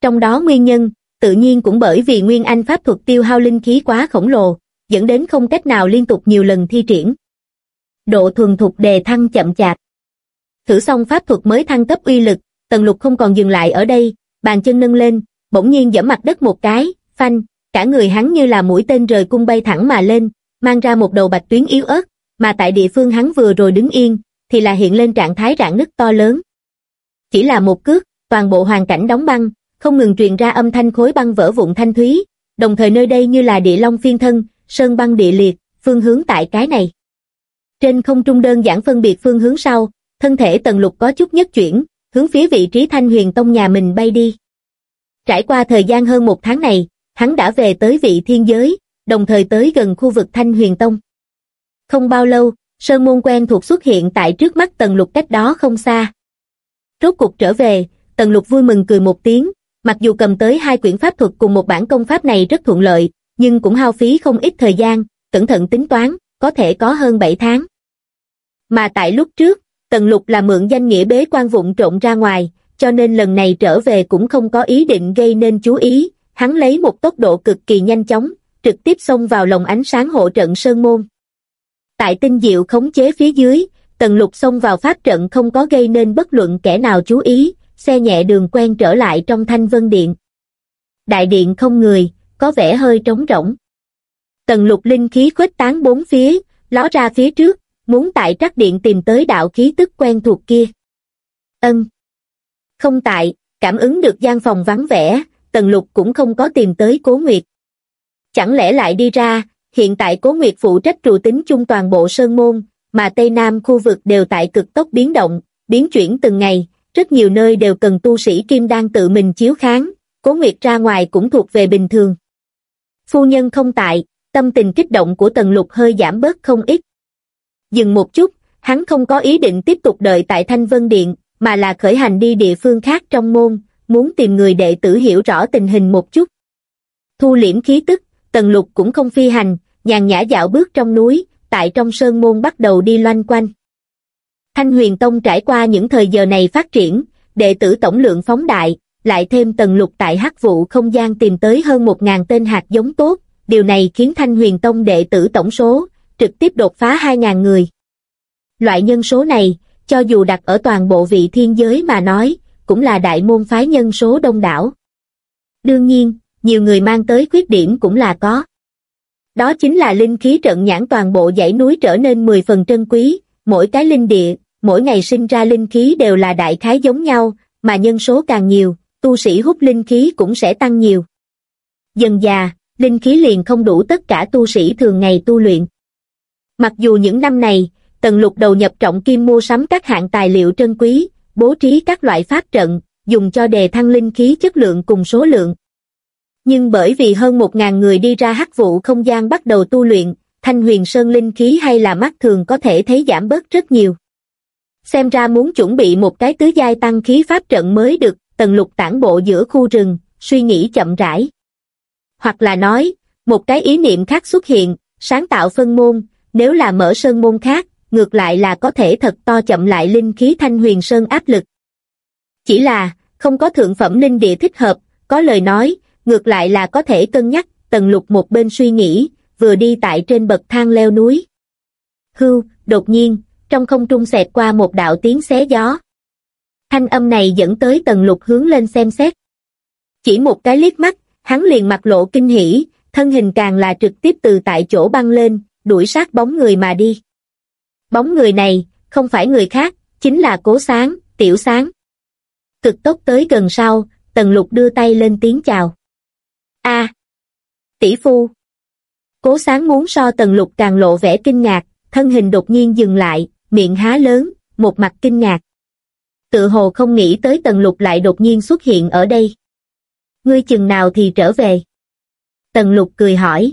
Speaker 1: Trong đó nguyên nhân, tự nhiên cũng bởi vì Nguyên Anh pháp thuật tiêu hao linh khí quá khổng lồ, dẫn đến không cách nào liên tục nhiều lần thi triển. Độ thuần thục đề thăng chậm chạp. Thử xong pháp thuật mới thăng cấp uy lực, Tần Lục không còn dừng lại ở đây, bàn chân nâng lên, bỗng nhiên giẫm mặt đất một cái, phanh, cả người hắn như là mũi tên rời cung bay thẳng mà lên, mang ra một đầu bạch tuyến yếu ớt, mà tại địa phương hắn vừa rồi đứng yên, thì là hiện lên trạng thái rạn nứt to lớn. Chỉ là một cước, toàn bộ hoàn cảnh đóng băng, không ngừng truyền ra âm thanh khối băng vỡ vụn thanh thúy, đồng thời nơi đây như là địa long phiên thân, sơn băng địa liệt, phương hướng tại cái này. Trên không trung đơn giản phân biệt phương hướng sau, thân thể tần lục có chút nhất chuyển, hướng phía vị trí thanh huyền tông nhà mình bay đi. Trải qua thời gian hơn một tháng này, hắn đã về tới vị thiên giới, đồng thời tới gần khu vực thanh huyền tông. Không bao lâu, sơn môn quen thuộc xuất hiện tại trước mắt tần lục cách đó không xa. Rốt cục trở về, tần lục vui mừng cười một tiếng, mặc dù cầm tới hai quyển pháp thuật cùng một bản công pháp này rất thuận lợi, nhưng cũng hao phí không ít thời gian, cẩn thận tính toán, có thể có hơn 7 tháng. Mà tại lúc trước, Tần Lục là mượn danh nghĩa bế quan vụng trộn ra ngoài, cho nên lần này trở về cũng không có ý định gây nên chú ý, hắn lấy một tốc độ cực kỳ nhanh chóng, trực tiếp xông vào lồng ánh sáng hộ trận Sơn Môn. Tại tinh diệu khống chế phía dưới, Tần Lục xông vào pháp trận không có gây nên bất luận kẻ nào chú ý, xe nhẹ đường quen trở lại trong thanh vân điện. Đại điện không người, có vẻ hơi trống rỗng. Tần lục linh khí khuếch tán bốn phía, ló ra phía trước, muốn tại trắc điện tìm tới đạo khí tức quen thuộc kia. Ân. Không tại, cảm ứng được gian phòng vắng vẻ, tần lục cũng không có tìm tới cố nguyệt. Chẳng lẽ lại đi ra, hiện tại cố nguyệt phụ trách trụ tính chung toàn bộ sơn môn, mà Tây Nam khu vực đều tại cực tốc biến động, biến chuyển từng ngày, rất nhiều nơi đều cần tu sĩ kim đan tự mình chiếu kháng, cố nguyệt ra ngoài cũng thuộc về bình thường. Phu nhân không tại, tâm tình kích động của tần lục hơi giảm bớt không ít. Dừng một chút, hắn không có ý định tiếp tục đợi tại Thanh Vân Điện, mà là khởi hành đi địa phương khác trong môn, muốn tìm người đệ tử hiểu rõ tình hình một chút. Thu liễm khí tức, tần lục cũng không phi hành, nhàn nhã dạo bước trong núi, tại trong sơn môn bắt đầu đi loanh quanh. Thanh huyền tông trải qua những thời giờ này phát triển, đệ tử tổng lượng phóng đại, lại thêm tần lục tại hắc vụ không gian tìm tới hơn một ngàn tên hạt giống tốt, điều này khiến Thanh huyền tông đệ tử tổng số, trực tiếp đột phá hai ngàn người. Loại nhân số này, cho dù đặt ở toàn bộ vị thiên giới mà nói, cũng là đại môn phái nhân số đông đảo. Đương nhiên, nhiều người mang tới khuyết điểm cũng là có. Đó chính là linh khí trận nhãn toàn bộ dãy núi trở nên 10 phần trân quý, mỗi cái linh địa, mỗi ngày sinh ra linh khí đều là đại khái giống nhau, mà nhân số càng nhiều, tu sĩ hút linh khí cũng sẽ tăng nhiều. Dần già, linh khí liền không đủ tất cả tu sĩ thường ngày tu luyện. Mặc dù những năm này, Tần Lục đầu nhập trọng kim mua sắm các hạng tài liệu trân quý, bố trí các loại pháp trận, dùng cho đề thăng linh khí chất lượng cùng số lượng. Nhưng bởi vì hơn một ngàn người đi ra hắc vụ không gian bắt đầu tu luyện, thanh huyền sơn linh khí hay là mắt thường có thể thấy giảm bớt rất nhiều. Xem ra muốn chuẩn bị một cái tứ giai tăng khí pháp trận mới được, tần lục tản bộ giữa khu rừng, suy nghĩ chậm rãi. Hoặc là nói, một cái ý niệm khác xuất hiện, sáng tạo phân môn, nếu là mở sơn môn khác, ngược lại là có thể thật to chậm lại linh khí thanh huyền sơn áp lực. Chỉ là, không có thượng phẩm linh địa thích hợp, có lời nói, ngược lại là có thể cân nhắc, tần lục một bên suy nghĩ, vừa đi tại trên bậc thang leo núi. Hưu, đột nhiên, trong không trung xẹt qua một đạo tiếng xé gió. Thanh âm này dẫn tới tần lục hướng lên xem xét. Chỉ một cái liếc mắt, hắn liền mặt lộ kinh hỉ, thân hình càng là trực tiếp từ tại chỗ băng lên, đuổi sát bóng người mà đi. Bóng người này, không phải người khác, chính là cố sáng, tiểu sáng. Cực tốc tới gần sau, tần lục đưa tay lên tiếng chào a tỷ phu. Cố sáng muốn so tần lục càng lộ vẻ kinh ngạc, thân hình đột nhiên dừng lại, miệng há lớn, một mặt kinh ngạc. Tự hồ không nghĩ tới tần lục lại đột nhiên xuất hiện ở đây. Ngươi chừng nào thì trở về? Tần lục cười hỏi.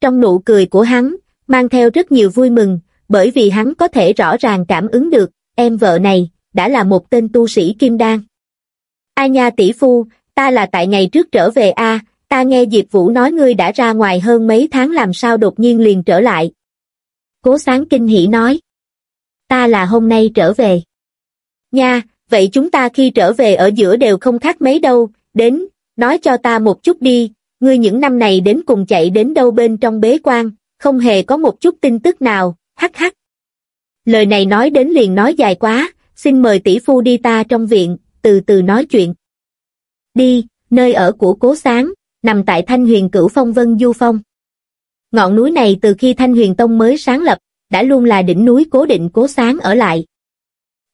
Speaker 1: Trong nụ cười của hắn, mang theo rất nhiều vui mừng, bởi vì hắn có thể rõ ràng cảm ứng được, em vợ này, đã là một tên tu sĩ kim đan. A nha tỷ phu, ta là tại ngày trước trở về A, ta nghe Diệp Vũ nói ngươi đã ra ngoài hơn mấy tháng làm sao đột nhiên liền trở lại. Cố sáng kinh hỉ nói. Ta là hôm nay trở về. Nha, vậy chúng ta khi trở về ở giữa đều không khác mấy đâu, đến, nói cho ta một chút đi, ngươi những năm này đến cùng chạy đến đâu bên trong bế quan, không hề có một chút tin tức nào, hắc hắc. Lời này nói đến liền nói dài quá, xin mời tỷ phu đi ta trong viện, từ từ nói chuyện. Đi, nơi ở của cố sáng, nằm tại Thanh Huyền Cửu Phong Vân Du Phong. Ngọn núi này từ khi Thanh Huyền Tông mới sáng lập, đã luôn là đỉnh núi cố định cố sáng ở lại.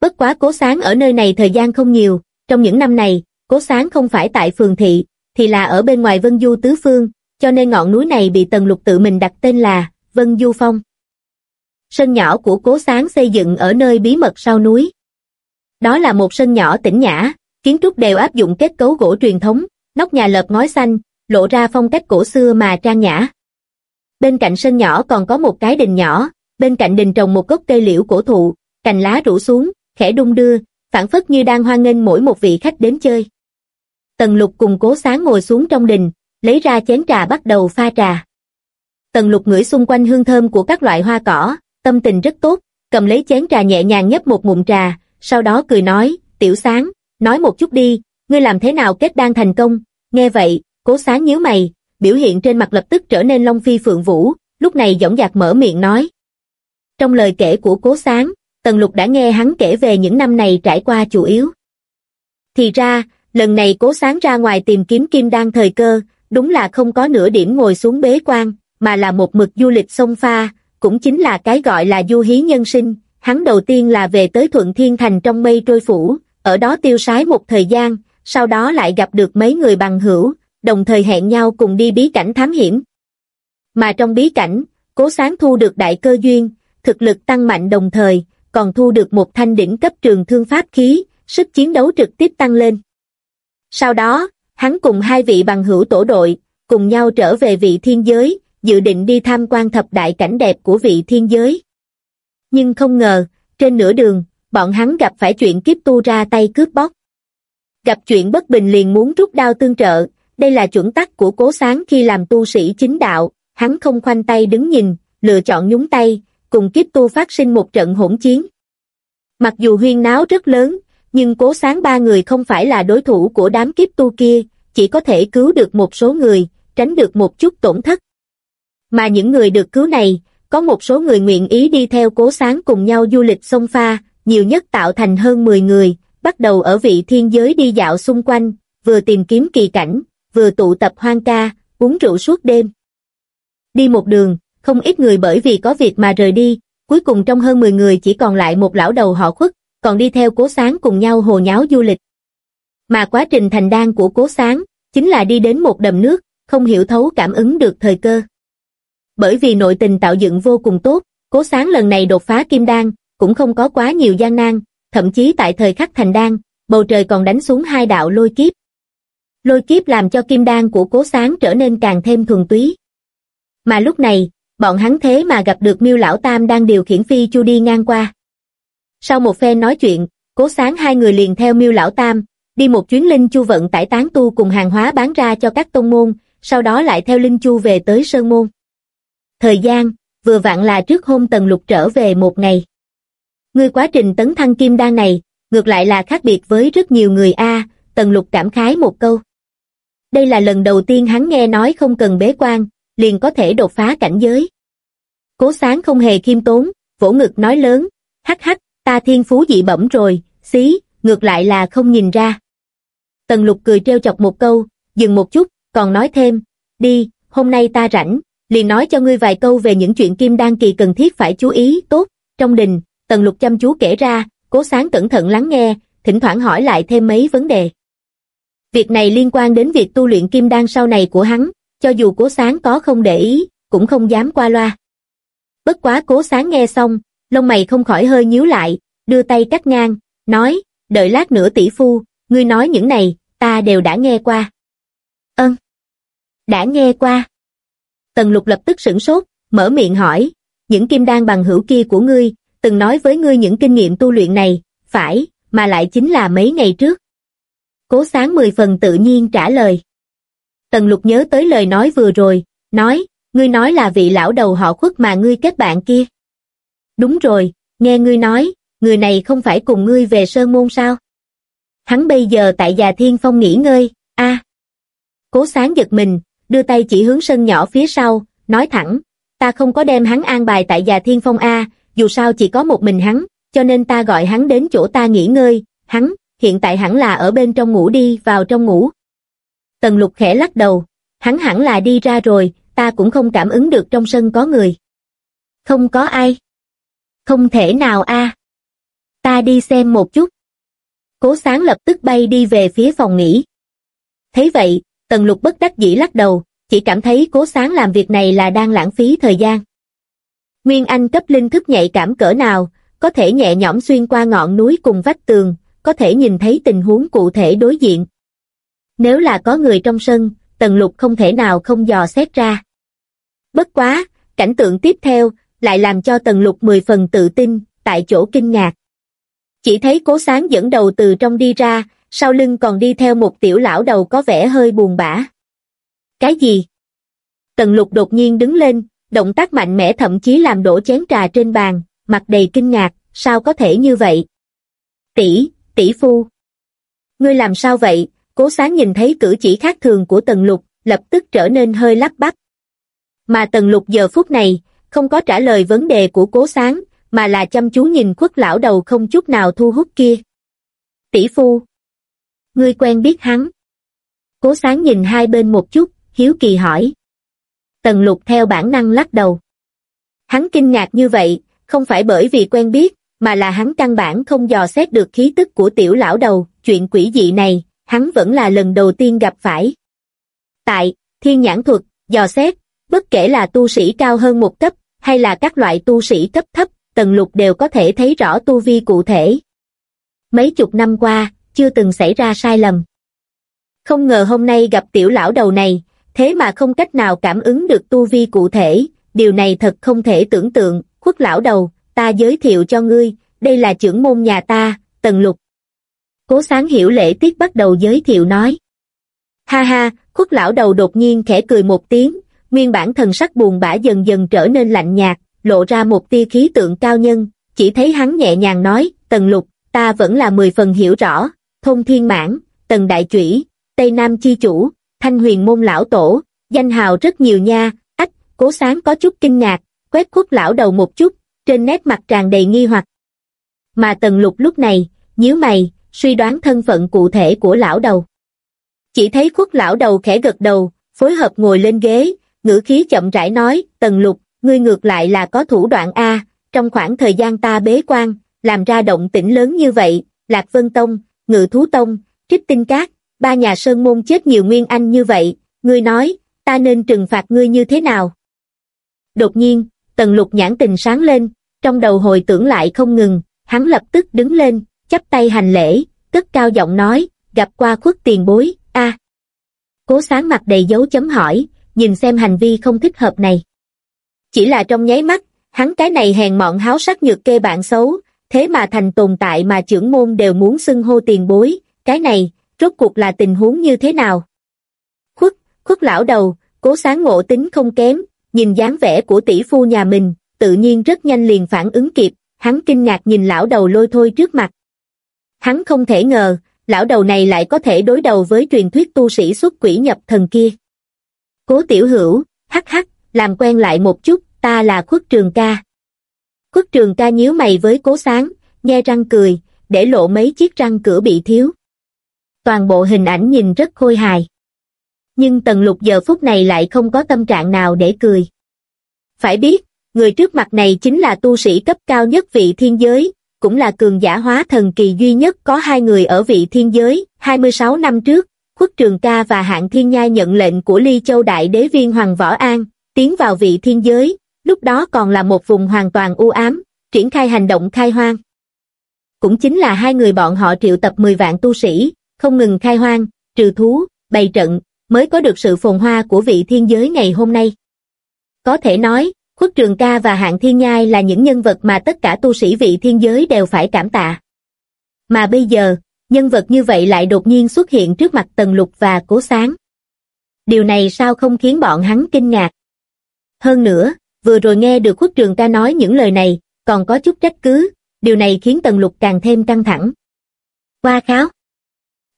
Speaker 1: Bất quá cố sáng ở nơi này thời gian không nhiều, trong những năm này, cố sáng không phải tại phường thị, thì là ở bên ngoài Vân Du Tứ Phương, cho nên ngọn núi này bị Tần Lục tự mình đặt tên là Vân Du Phong. Sân nhỏ của cố sáng xây dựng ở nơi bí mật sau núi. Đó là một sân nhỏ tĩnh nhã, kiến trúc đều áp dụng kết cấu gỗ truyền thống, nóc nhà lợp ngói xanh, lộ ra phong cách cổ xưa mà trang nhã. Bên cạnh sân nhỏ còn có một cái đình nhỏ, bên cạnh đình trồng một gốc cây liễu cổ thụ, cành lá rủ xuống, khẽ đung đưa, phản phất như đang hoan nghênh mỗi một vị khách đến chơi. Tần lục cùng cố sáng ngồi xuống trong đình, lấy ra chén trà bắt đầu pha trà. Tần lục ngửi xung quanh hương thơm của các loại hoa cỏ, tâm tình rất tốt, cầm lấy chén trà nhẹ nhàng nhấp một ngụm trà, sau đó cười nói, tiểu sáng, nói một chút đi, ngươi làm thế nào kết đan thành công, nghe vậy, cố sáng nhíu mày, biểu hiện trên mặt lập tức trở nên long phi phượng vũ, lúc này dõng dạc mở miệng nói. Trong lời kể của cố sáng, Tần Lục đã nghe hắn kể về những năm này trải qua chủ yếu. Thì ra, lần này cố sáng ra ngoài tìm kiếm kim đan thời cơ, đúng là không có nửa điểm ngồi xuống bế quan, mà là một mực du lịch sông pha, cũng chính là cái gọi là du hí nhân sinh. Hắn đầu tiên là về tới Thuận Thiên Thành trong mây trôi phủ, ở đó tiêu sái một thời gian, sau đó lại gặp được mấy người bằng hữu, đồng thời hẹn nhau cùng đi bí cảnh thám hiểm. Mà trong bí cảnh, cố sáng thu được đại cơ duyên, thực lực tăng mạnh đồng thời, còn thu được một thanh đỉnh cấp trường thương pháp khí, sức chiến đấu trực tiếp tăng lên. Sau đó, hắn cùng hai vị bằng hữu tổ đội, cùng nhau trở về vị thiên giới, dự định đi tham quan thập đại cảnh đẹp của vị thiên giới. Nhưng không ngờ, trên nửa đường, bọn hắn gặp phải chuyện kiếp tu ra tay cướp bóc. Gặp chuyện bất bình liền muốn rút đao tương trợ, đây là chuẩn tắc của cố sáng khi làm tu sĩ chính đạo, hắn không khoanh tay đứng nhìn, lựa chọn nhúng tay, cùng kiếp tu phát sinh một trận hỗn chiến. Mặc dù huyên náo rất lớn, nhưng cố sáng ba người không phải là đối thủ của đám kiếp tu kia, chỉ có thể cứu được một số người, tránh được một chút tổn thất. Mà những người được cứu này, có một số người nguyện ý đi theo cố sáng cùng nhau du lịch sông pha, nhiều nhất tạo thành hơn 10 người, bắt đầu ở vị thiên giới đi dạo xung quanh, vừa tìm kiếm kỳ cảnh, vừa tụ tập hoang ca, uống rượu suốt đêm. Đi một đường, không ít người bởi vì có việc mà rời đi, cuối cùng trong hơn 10 người chỉ còn lại một lão đầu họ khuất, còn đi theo cố sáng cùng nhau hồ nháo du lịch. Mà quá trình thành đan của cố sáng, chính là đi đến một đầm nước, không hiểu thấu cảm ứng được thời cơ. Bởi vì nội tình tạo dựng vô cùng tốt, cố sáng lần này đột phá kim đan, cũng không có quá nhiều gian nan, thậm chí tại thời khắc thành đan, bầu trời còn đánh xuống hai đạo lôi kiếp. Lôi kiếp làm cho kim đan của cố sáng trở nên càng thêm thuần túy. Mà lúc này, bọn hắn thế mà gặp được miêu lão tam đang điều khiển phi chu đi ngang qua. Sau một phen nói chuyện, cố sáng hai người liền theo miêu lão tam, đi một chuyến linh chu vận tải tán tu cùng hàng hóa bán ra cho các tông môn, sau đó lại theo linh chu về tới sơn môn. Thời gian, vừa vặn là trước hôm tần lục trở về một ngày. Người quá trình tấn thăng kim đan này, ngược lại là khác biệt với rất nhiều người A, tần lục cảm khái một câu. Đây là lần đầu tiên hắn nghe nói không cần bế quan, liền có thể đột phá cảnh giới. Cố sáng không hề khiêm tốn, vỗ ngực nói lớn, hắc hắc, ta thiên phú dị bẩm rồi, xí, ngược lại là không nhìn ra. Tần lục cười treo chọc một câu, dừng một chút, còn nói thêm, đi, hôm nay ta rảnh, liền nói cho ngươi vài câu về những chuyện kim đan kỳ cần thiết phải chú ý, tốt, trong đình, tần lục chăm chú kể ra, cố sáng cẩn thận lắng nghe, thỉnh thoảng hỏi lại thêm mấy vấn đề. Việc này liên quan đến việc tu luyện kim đan sau này của hắn, cho dù cố sáng có không để ý, cũng không dám qua loa. Bất quá cố sáng nghe xong, lông mày không khỏi hơi nhíu lại, đưa tay cắt ngang, nói, đợi lát nữa tỷ phu, ngươi nói những này, ta đều đã nghe qua. Ân. Đã nghe qua. Tần lục lập tức sửng sốt, mở miệng hỏi, những kim đan bằng hữu kia của ngươi, từng nói với ngươi những kinh nghiệm tu luyện này, phải, mà lại chính là mấy ngày trước. Cố sáng mười phần tự nhiên trả lời. Tần lục nhớ tới lời nói vừa rồi, nói, ngươi nói là vị lão đầu họ khuất mà ngươi kết bạn kia. Đúng rồi, nghe ngươi nói, người này không phải cùng ngươi về Sơn Môn sao? Hắn bây giờ tại già thiên phong nghỉ ngơi, a Cố sáng giật mình, đưa tay chỉ hướng sân nhỏ phía sau, nói thẳng, ta không có đem hắn an bài tại già thiên phong A, dù sao chỉ có một mình hắn, cho nên ta gọi hắn đến chỗ ta nghỉ ngơi, hắn, hiện tại hẳn là ở bên trong ngủ đi vào trong ngủ. Tần lục khẽ lắc đầu, hắn hẳn là đi ra rồi, ta cũng không cảm ứng được trong sân có người. Không có ai. Không thể nào a. Ta đi xem một chút. Cố sáng lập tức bay đi về phía phòng nghỉ. Thấy vậy, tần lục bất đắc dĩ lắc đầu, chỉ cảm thấy cố sáng làm việc này là đang lãng phí thời gian. Nguyên Anh cấp linh thức nhạy cảm cỡ nào, có thể nhẹ nhõm xuyên qua ngọn núi cùng vách tường, có thể nhìn thấy tình huống cụ thể đối diện. Nếu là có người trong sân, tần lục không thể nào không dò xét ra. Bất quá, cảnh tượng tiếp theo, lại làm cho tần lục mười phần tự tin, tại chỗ kinh ngạc. Chỉ thấy cố sáng dẫn đầu từ trong đi ra, sau lưng còn đi theo một tiểu lão đầu có vẻ hơi buồn bã. Cái gì? Tần lục đột nhiên đứng lên, động tác mạnh mẽ thậm chí làm đổ chén trà trên bàn, mặt đầy kinh ngạc, sao có thể như vậy? Tỷ, tỷ phu. Ngươi làm sao vậy? Cố sáng nhìn thấy cử chỉ khác thường của tần lục, lập tức trở nên hơi lắp bắp. Mà tần lục giờ phút này, không có trả lời vấn đề của cố sáng, mà là chăm chú nhìn khuất lão đầu không chút nào thu hút kia. Tỷ phu. Ngươi quen biết hắn. Cố sáng nhìn hai bên một chút, hiếu kỳ hỏi. Tần lục theo bản năng lắc đầu. Hắn kinh ngạc như vậy, không phải bởi vì quen biết, mà là hắn căn bản không dò xét được khí tức của tiểu lão đầu, chuyện quỷ dị này, hắn vẫn là lần đầu tiên gặp phải. Tại, thiên nhãn thuật, dò xét, bất kể là tu sĩ cao hơn một cấp, hay là các loại tu sĩ cấp thấp, tần lục đều có thể thấy rõ tu vi cụ thể. Mấy chục năm qua, chưa từng xảy ra sai lầm. Không ngờ hôm nay gặp tiểu lão đầu này, thế mà không cách nào cảm ứng được tu vi cụ thể, điều này thật không thể tưởng tượng, khuất lão đầu, ta giới thiệu cho ngươi, đây là trưởng môn nhà ta, Tần Lục. Cố sáng hiểu lễ tiết bắt đầu giới thiệu nói. Ha ha, khuất lão đầu đột nhiên khẽ cười một tiếng, nguyên bản thần sắc buồn bã dần dần trở nên lạnh nhạt, lộ ra một tia khí tượng cao nhân, chỉ thấy hắn nhẹ nhàng nói, Tần Lục, ta vẫn là mười phần hiểu rõ, thông thiên mãn, Tần Đại Chủy, Tây Nam Chi Chủ, Thanh huyền môn lão tổ, danh hào rất nhiều nha, ách, cố sáng có chút kinh ngạc, quét khuất lão đầu một chút, trên nét mặt tràn đầy nghi hoặc. Mà tần lục lúc này, nhíu mày, suy đoán thân phận cụ thể của lão đầu. Chỉ thấy khuất lão đầu khẽ gật đầu, phối hợp ngồi lên ghế, ngữ khí chậm rãi nói, tần lục, ngươi ngược lại là có thủ đoạn A, trong khoảng thời gian ta bế quan, làm ra động tĩnh lớn như vậy, Lạc Vân Tông, Ngự Thú Tông, Trích Tinh Cát, ba nhà sơn môn chết nhiều nguyên anh như vậy, ngươi nói, ta nên trừng phạt ngươi như thế nào? Đột nhiên, tần lục nhãn tình sáng lên, trong đầu hồi tưởng lại không ngừng, hắn lập tức đứng lên, chắp tay hành lễ, cất cao giọng nói, gặp qua khuất tiền bối, a Cố sáng mặt đầy dấu chấm hỏi, nhìn xem hành vi không thích hợp này. Chỉ là trong nháy mắt, hắn cái này hèn mọn háo sắc nhược kê bạn xấu, thế mà thành tồn tại mà trưởng môn đều muốn xưng hô tiền bối, cái này, rốt cuộc là tình huống như thế nào? Khuất, khuất lão đầu, cố sáng ngộ tính không kém, nhìn dáng vẻ của tỷ phu nhà mình, tự nhiên rất nhanh liền phản ứng kịp, hắn kinh ngạc nhìn lão đầu lôi thôi trước mặt. Hắn không thể ngờ, lão đầu này lại có thể đối đầu với truyền thuyết tu sĩ xuất quỷ nhập thần kia. Cố tiểu hữu, hắc hắc, làm quen lại một chút, ta là khuất trường ca. Khuất trường ca nhíu mày với cố sáng, nhe răng cười, để lộ mấy chiếc răng cửa bị thiếu toàn bộ hình ảnh nhìn rất khôi hài. Nhưng Tần Lục giờ phút này lại không có tâm trạng nào để cười. Phải biết, người trước mặt này chính là tu sĩ cấp cao nhất vị thiên giới, cũng là cường giả hóa thần kỳ duy nhất có hai người ở vị thiên giới, 26 năm trước, Khuất Trường Ca và Hạng Thiên Nhai nhận lệnh của Ly Châu Đại Đế Viên Hoàng Võ An, tiến vào vị thiên giới, lúc đó còn là một vùng hoàn toàn u ám, triển khai hành động khai hoang. Cũng chính là hai người bọn họ triệu tập 10 vạn tu sĩ, không ngừng khai hoang, trừ thú, bày trận, mới có được sự phồn hoa của vị thiên giới ngày hôm nay. Có thể nói, Khuất Trường Ca và Hạng Thiên Nhai là những nhân vật mà tất cả tu sĩ vị thiên giới đều phải cảm tạ. Mà bây giờ, nhân vật như vậy lại đột nhiên xuất hiện trước mặt Tần Lục và Cố Sáng. Điều này sao không khiến bọn hắn kinh ngạc. Hơn nữa, vừa rồi nghe được khuất trường ca nói những lời này, còn có chút trách cứ, điều này khiến tần lục càng thêm căng thẳng. Qua kháo.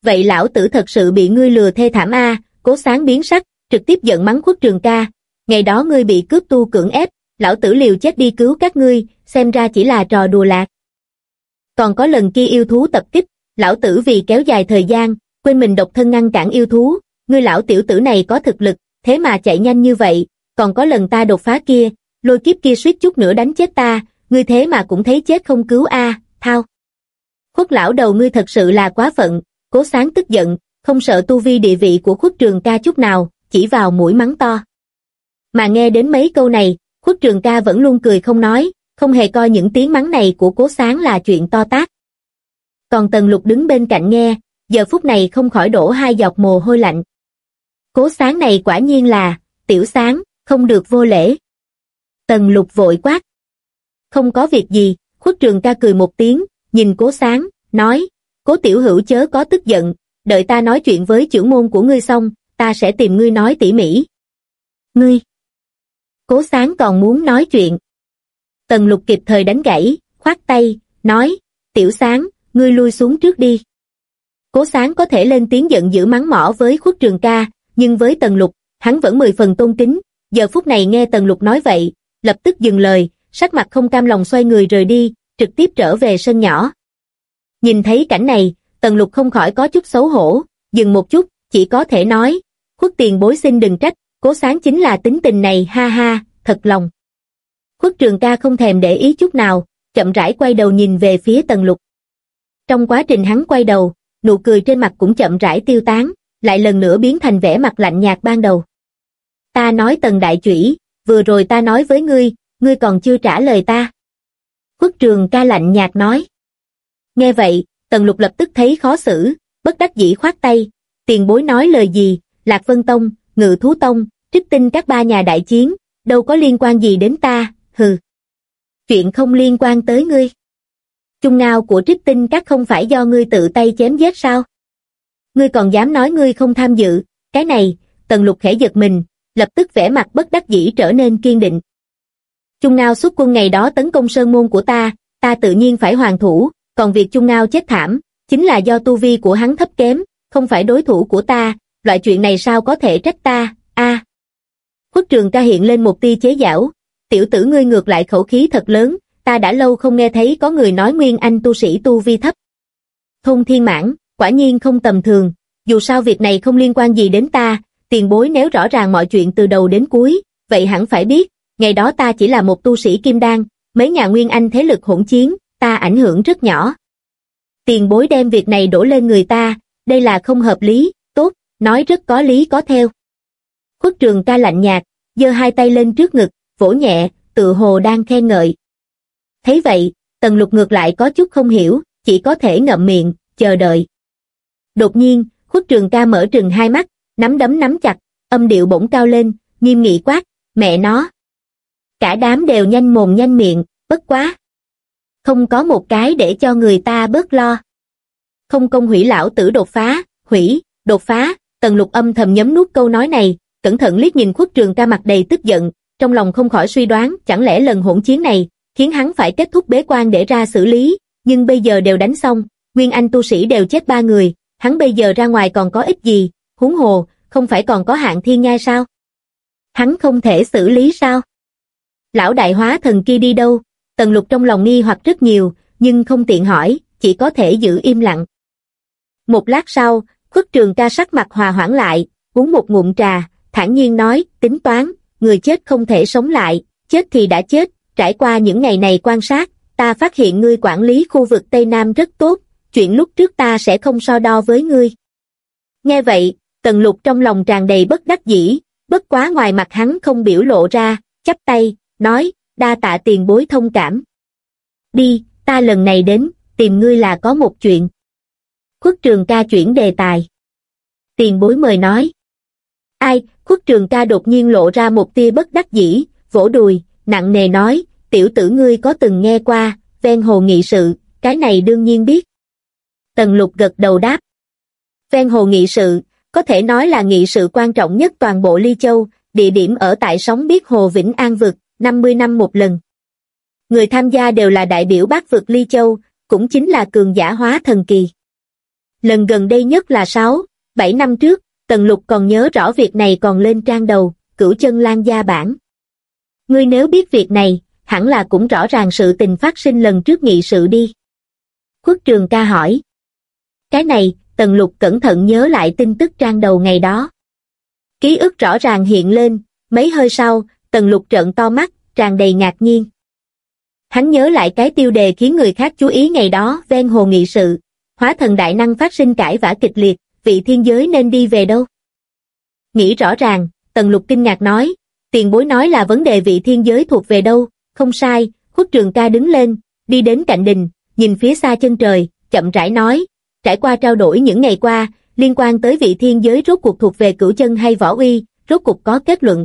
Speaker 1: Vậy lão tử thật sự bị ngươi lừa thê thảm a cố sáng biến sắc, trực tiếp giận mắng khuất trường ca. Ngày đó ngươi bị cướp tu cưỡng ép, lão tử liều chết đi cứu các ngươi, xem ra chỉ là trò đùa lạc. Còn có lần kia yêu thú tập kích, lão tử vì kéo dài thời gian, quên mình độc thân ngăn cản yêu thú, ngươi lão tiểu tử này có thực lực, thế mà chạy nhanh như vậy, còn có lần ta đột phá kia, lôi kiếp kia suýt chút nữa đánh chết ta, ngươi thế mà cũng thấy chết không cứu a, thao. Khuất lão đầu ngươi thật sự là quá phận, cố sáng tức giận, không sợ tu vi địa vị của khuất trường ca chút nào, chỉ vào mũi mắng to. Mà nghe đến mấy câu này, khuất trường ca vẫn luôn cười không nói, không hề coi những tiếng mắng này của cố sáng là chuyện to tác. Còn tần lục đứng bên cạnh nghe, giờ phút này không khỏi đổ hai giọt mồ hôi lạnh. Cố sáng này quả nhiên là, tiểu sáng, không được vô lễ. Tần lục vội quát. Không có việc gì, khuất trường ca cười một tiếng, nhìn cố sáng, nói, cố tiểu hữu chớ có tức giận, đợi ta nói chuyện với trưởng môn của ngươi xong, ta sẽ tìm ngươi nói tỉ mỉ. Ngươi! Cố sáng còn muốn nói chuyện. Tần lục kịp thời đánh gãy, khoát tay, nói, tiểu sáng, ngươi lui xuống trước đi. Cố sáng có thể lên tiếng giận dữ mắng mỏ với khuất trường ca, nhưng với tần lục, hắn vẫn mười phần tôn kính, giờ phút này nghe tần lục nói vậy, lập tức dừng lời, sắc mặt không cam lòng xoay người rời đi, trực tiếp trở về sân nhỏ. Nhìn thấy cảnh này, tần lục không khỏi có chút xấu hổ, dừng một chút, chỉ có thể nói, khuất tiền bối xin đừng trách, cố sáng chính là tính tình này ha ha, thật lòng. Khuất trường ca không thèm để ý chút nào, chậm rãi quay đầu nhìn về phía tần lục. Trong quá trình hắn quay đầu, nụ cười trên mặt cũng chậm rãi tiêu tán, lại lần nữa biến thành vẻ mặt lạnh nhạt ban đầu. Ta nói tần đại chủy, vừa rồi ta nói với ngươi, ngươi còn chưa trả lời ta. Khuất trường ca lạnh nhạt nói. Nghe vậy, tần lục lập tức thấy khó xử, bất đắc dĩ khoát tay, tiền bối nói lời gì, Lạc Vân Tông, Ngự Thú Tông, trích tinh các ba nhà đại chiến, đâu có liên quan gì đến ta, hừ. Chuyện không liên quan tới ngươi. Trung ngao của trích tinh các không phải do ngươi tự tay chém giết sao? Ngươi còn dám nói ngươi không tham dự, cái này, tần lục khẽ giật mình, lập tức vẻ mặt bất đắc dĩ trở nên kiên định. Trung ngao xuất quân ngày đó tấn công sơn môn của ta, ta tự nhiên phải hoàn thủ, còn việc Trung ngao chết thảm, chính là do tu vi của hắn thấp kém, không phải đối thủ của ta, loại chuyện này sao có thể trách ta, a à. Khuất trường ca hiện lên một tia chế giảo, tiểu tử ngươi ngược lại khẩu khí thật lớn, ta đã lâu không nghe thấy có người nói nguyên anh tu sĩ tu vi thấp. Thông thiên mãn, quả nhiên không tầm thường, dù sao việc này không liên quan gì đến ta, tiền bối nếu rõ ràng mọi chuyện từ đầu đến cuối, vậy hẳn phải biết, ngày đó ta chỉ là một tu sĩ kim đan, mấy nhà nguyên anh thế lực hỗn chiến, ta ảnh hưởng rất nhỏ. Tiền bối đem việc này đổ lên người ta, đây là không hợp lý, tốt, nói rất có lý có theo. Khuất trường ca lạnh nhạt, giơ hai tay lên trước ngực, vỗ nhẹ, tự hồ đang khen ngợi. Thấy vậy, tần lục ngược lại có chút không hiểu, chỉ có thể ngậm miệng, chờ đợi. Đột nhiên, khuất trường ca mở trừng hai mắt, nắm đấm nắm chặt, âm điệu bỗng cao lên, nghiêm nghị quát, mẹ nó. Cả đám đều nhanh mồm nhanh miệng, bất quá. Không có một cái để cho người ta bớt lo. Không công hủy lão tử đột phá, hủy, đột phá, tần lục âm thầm nhấm nuốt câu nói này, cẩn thận liếc nhìn khuất trường ca mặt đầy tức giận, trong lòng không khỏi suy đoán chẳng lẽ lần hỗn chiến này, khiến hắn phải kết thúc bế quan để ra xử lý, nhưng bây giờ đều đánh xong, Nguyên Anh tu sĩ đều chết ba người, hắn bây giờ ra ngoài còn có ích gì, huống hồ, không phải còn có hạng thiên nhai sao? Hắn không thể xử lý sao? Lão đại hóa thần kia đi đâu? Tần lục trong lòng nghi hoặc rất nhiều, nhưng không tiện hỏi, chỉ có thể giữ im lặng. Một lát sau, khuất trường ca sắc mặt hòa hoãn lại, uống một ngụm trà, thản nhiên nói, tính toán, người chết không thể sống lại, chết thì đã chết, trải qua những ngày này quan sát, ta phát hiện ngươi quản lý khu vực Tây Nam rất tốt, chuyện lúc trước ta sẽ không so đo với ngươi. Nghe vậy, tần lục trong lòng tràn đầy bất đắc dĩ, bất quá ngoài mặt hắn không biểu lộ ra, chắp tay, nói, đa tạ tiền bối thông cảm. Đi, ta lần này đến, tìm ngươi là có một chuyện. Khuất trường ca chuyển đề tài. Tiền bối mời nói. Ai, khuất trường ca đột nhiên lộ ra một tia bất đắc dĩ, vỗ đùi, nặng nề nói, tiểu tử ngươi có từng nghe qua, ven hồ nghị sự, cái này đương nhiên biết. Tần lục gật đầu đáp. Ven hồ nghị sự, có thể nói là nghị sự quan trọng nhất toàn bộ Ly Châu, địa điểm ở tại sóng biết Hồ Vĩnh An Vực, 50 năm một lần. Người tham gia đều là đại biểu bác vực Ly Châu, cũng chính là cường giả hóa thần kỳ. Lần gần đây nhất là 6, 7 năm trước, Tần Lục còn nhớ rõ việc này còn lên trang đầu, cửu chân lan gia bản. Ngươi nếu biết việc này, hẳn là cũng rõ ràng sự tình phát sinh lần trước nghị sự đi. Khuất trường ca hỏi. Cái này, Tần Lục cẩn thận nhớ lại tin tức trang đầu ngày đó. Ký ức rõ ràng hiện lên, mấy hơi sau, Tần Lục trợn to mắt, tràn đầy ngạc nhiên. Hắn nhớ lại cái tiêu đề khiến người khác chú ý ngày đó ven hồ nghị sự, hóa thần đại năng phát sinh cãi vã kịch liệt, vị thiên giới nên đi về đâu? Nghĩ rõ ràng, Tần Lục kinh ngạc nói, tiền bối nói là vấn đề vị thiên giới thuộc về đâu, không sai, khuất trường ca đứng lên, đi đến cạnh đình, nhìn phía xa chân trời, chậm rãi nói, trải qua trao đổi những ngày qua, liên quan tới vị thiên giới rốt cuộc thuộc về cửu chân hay võ uy, rốt cuộc có kết luận.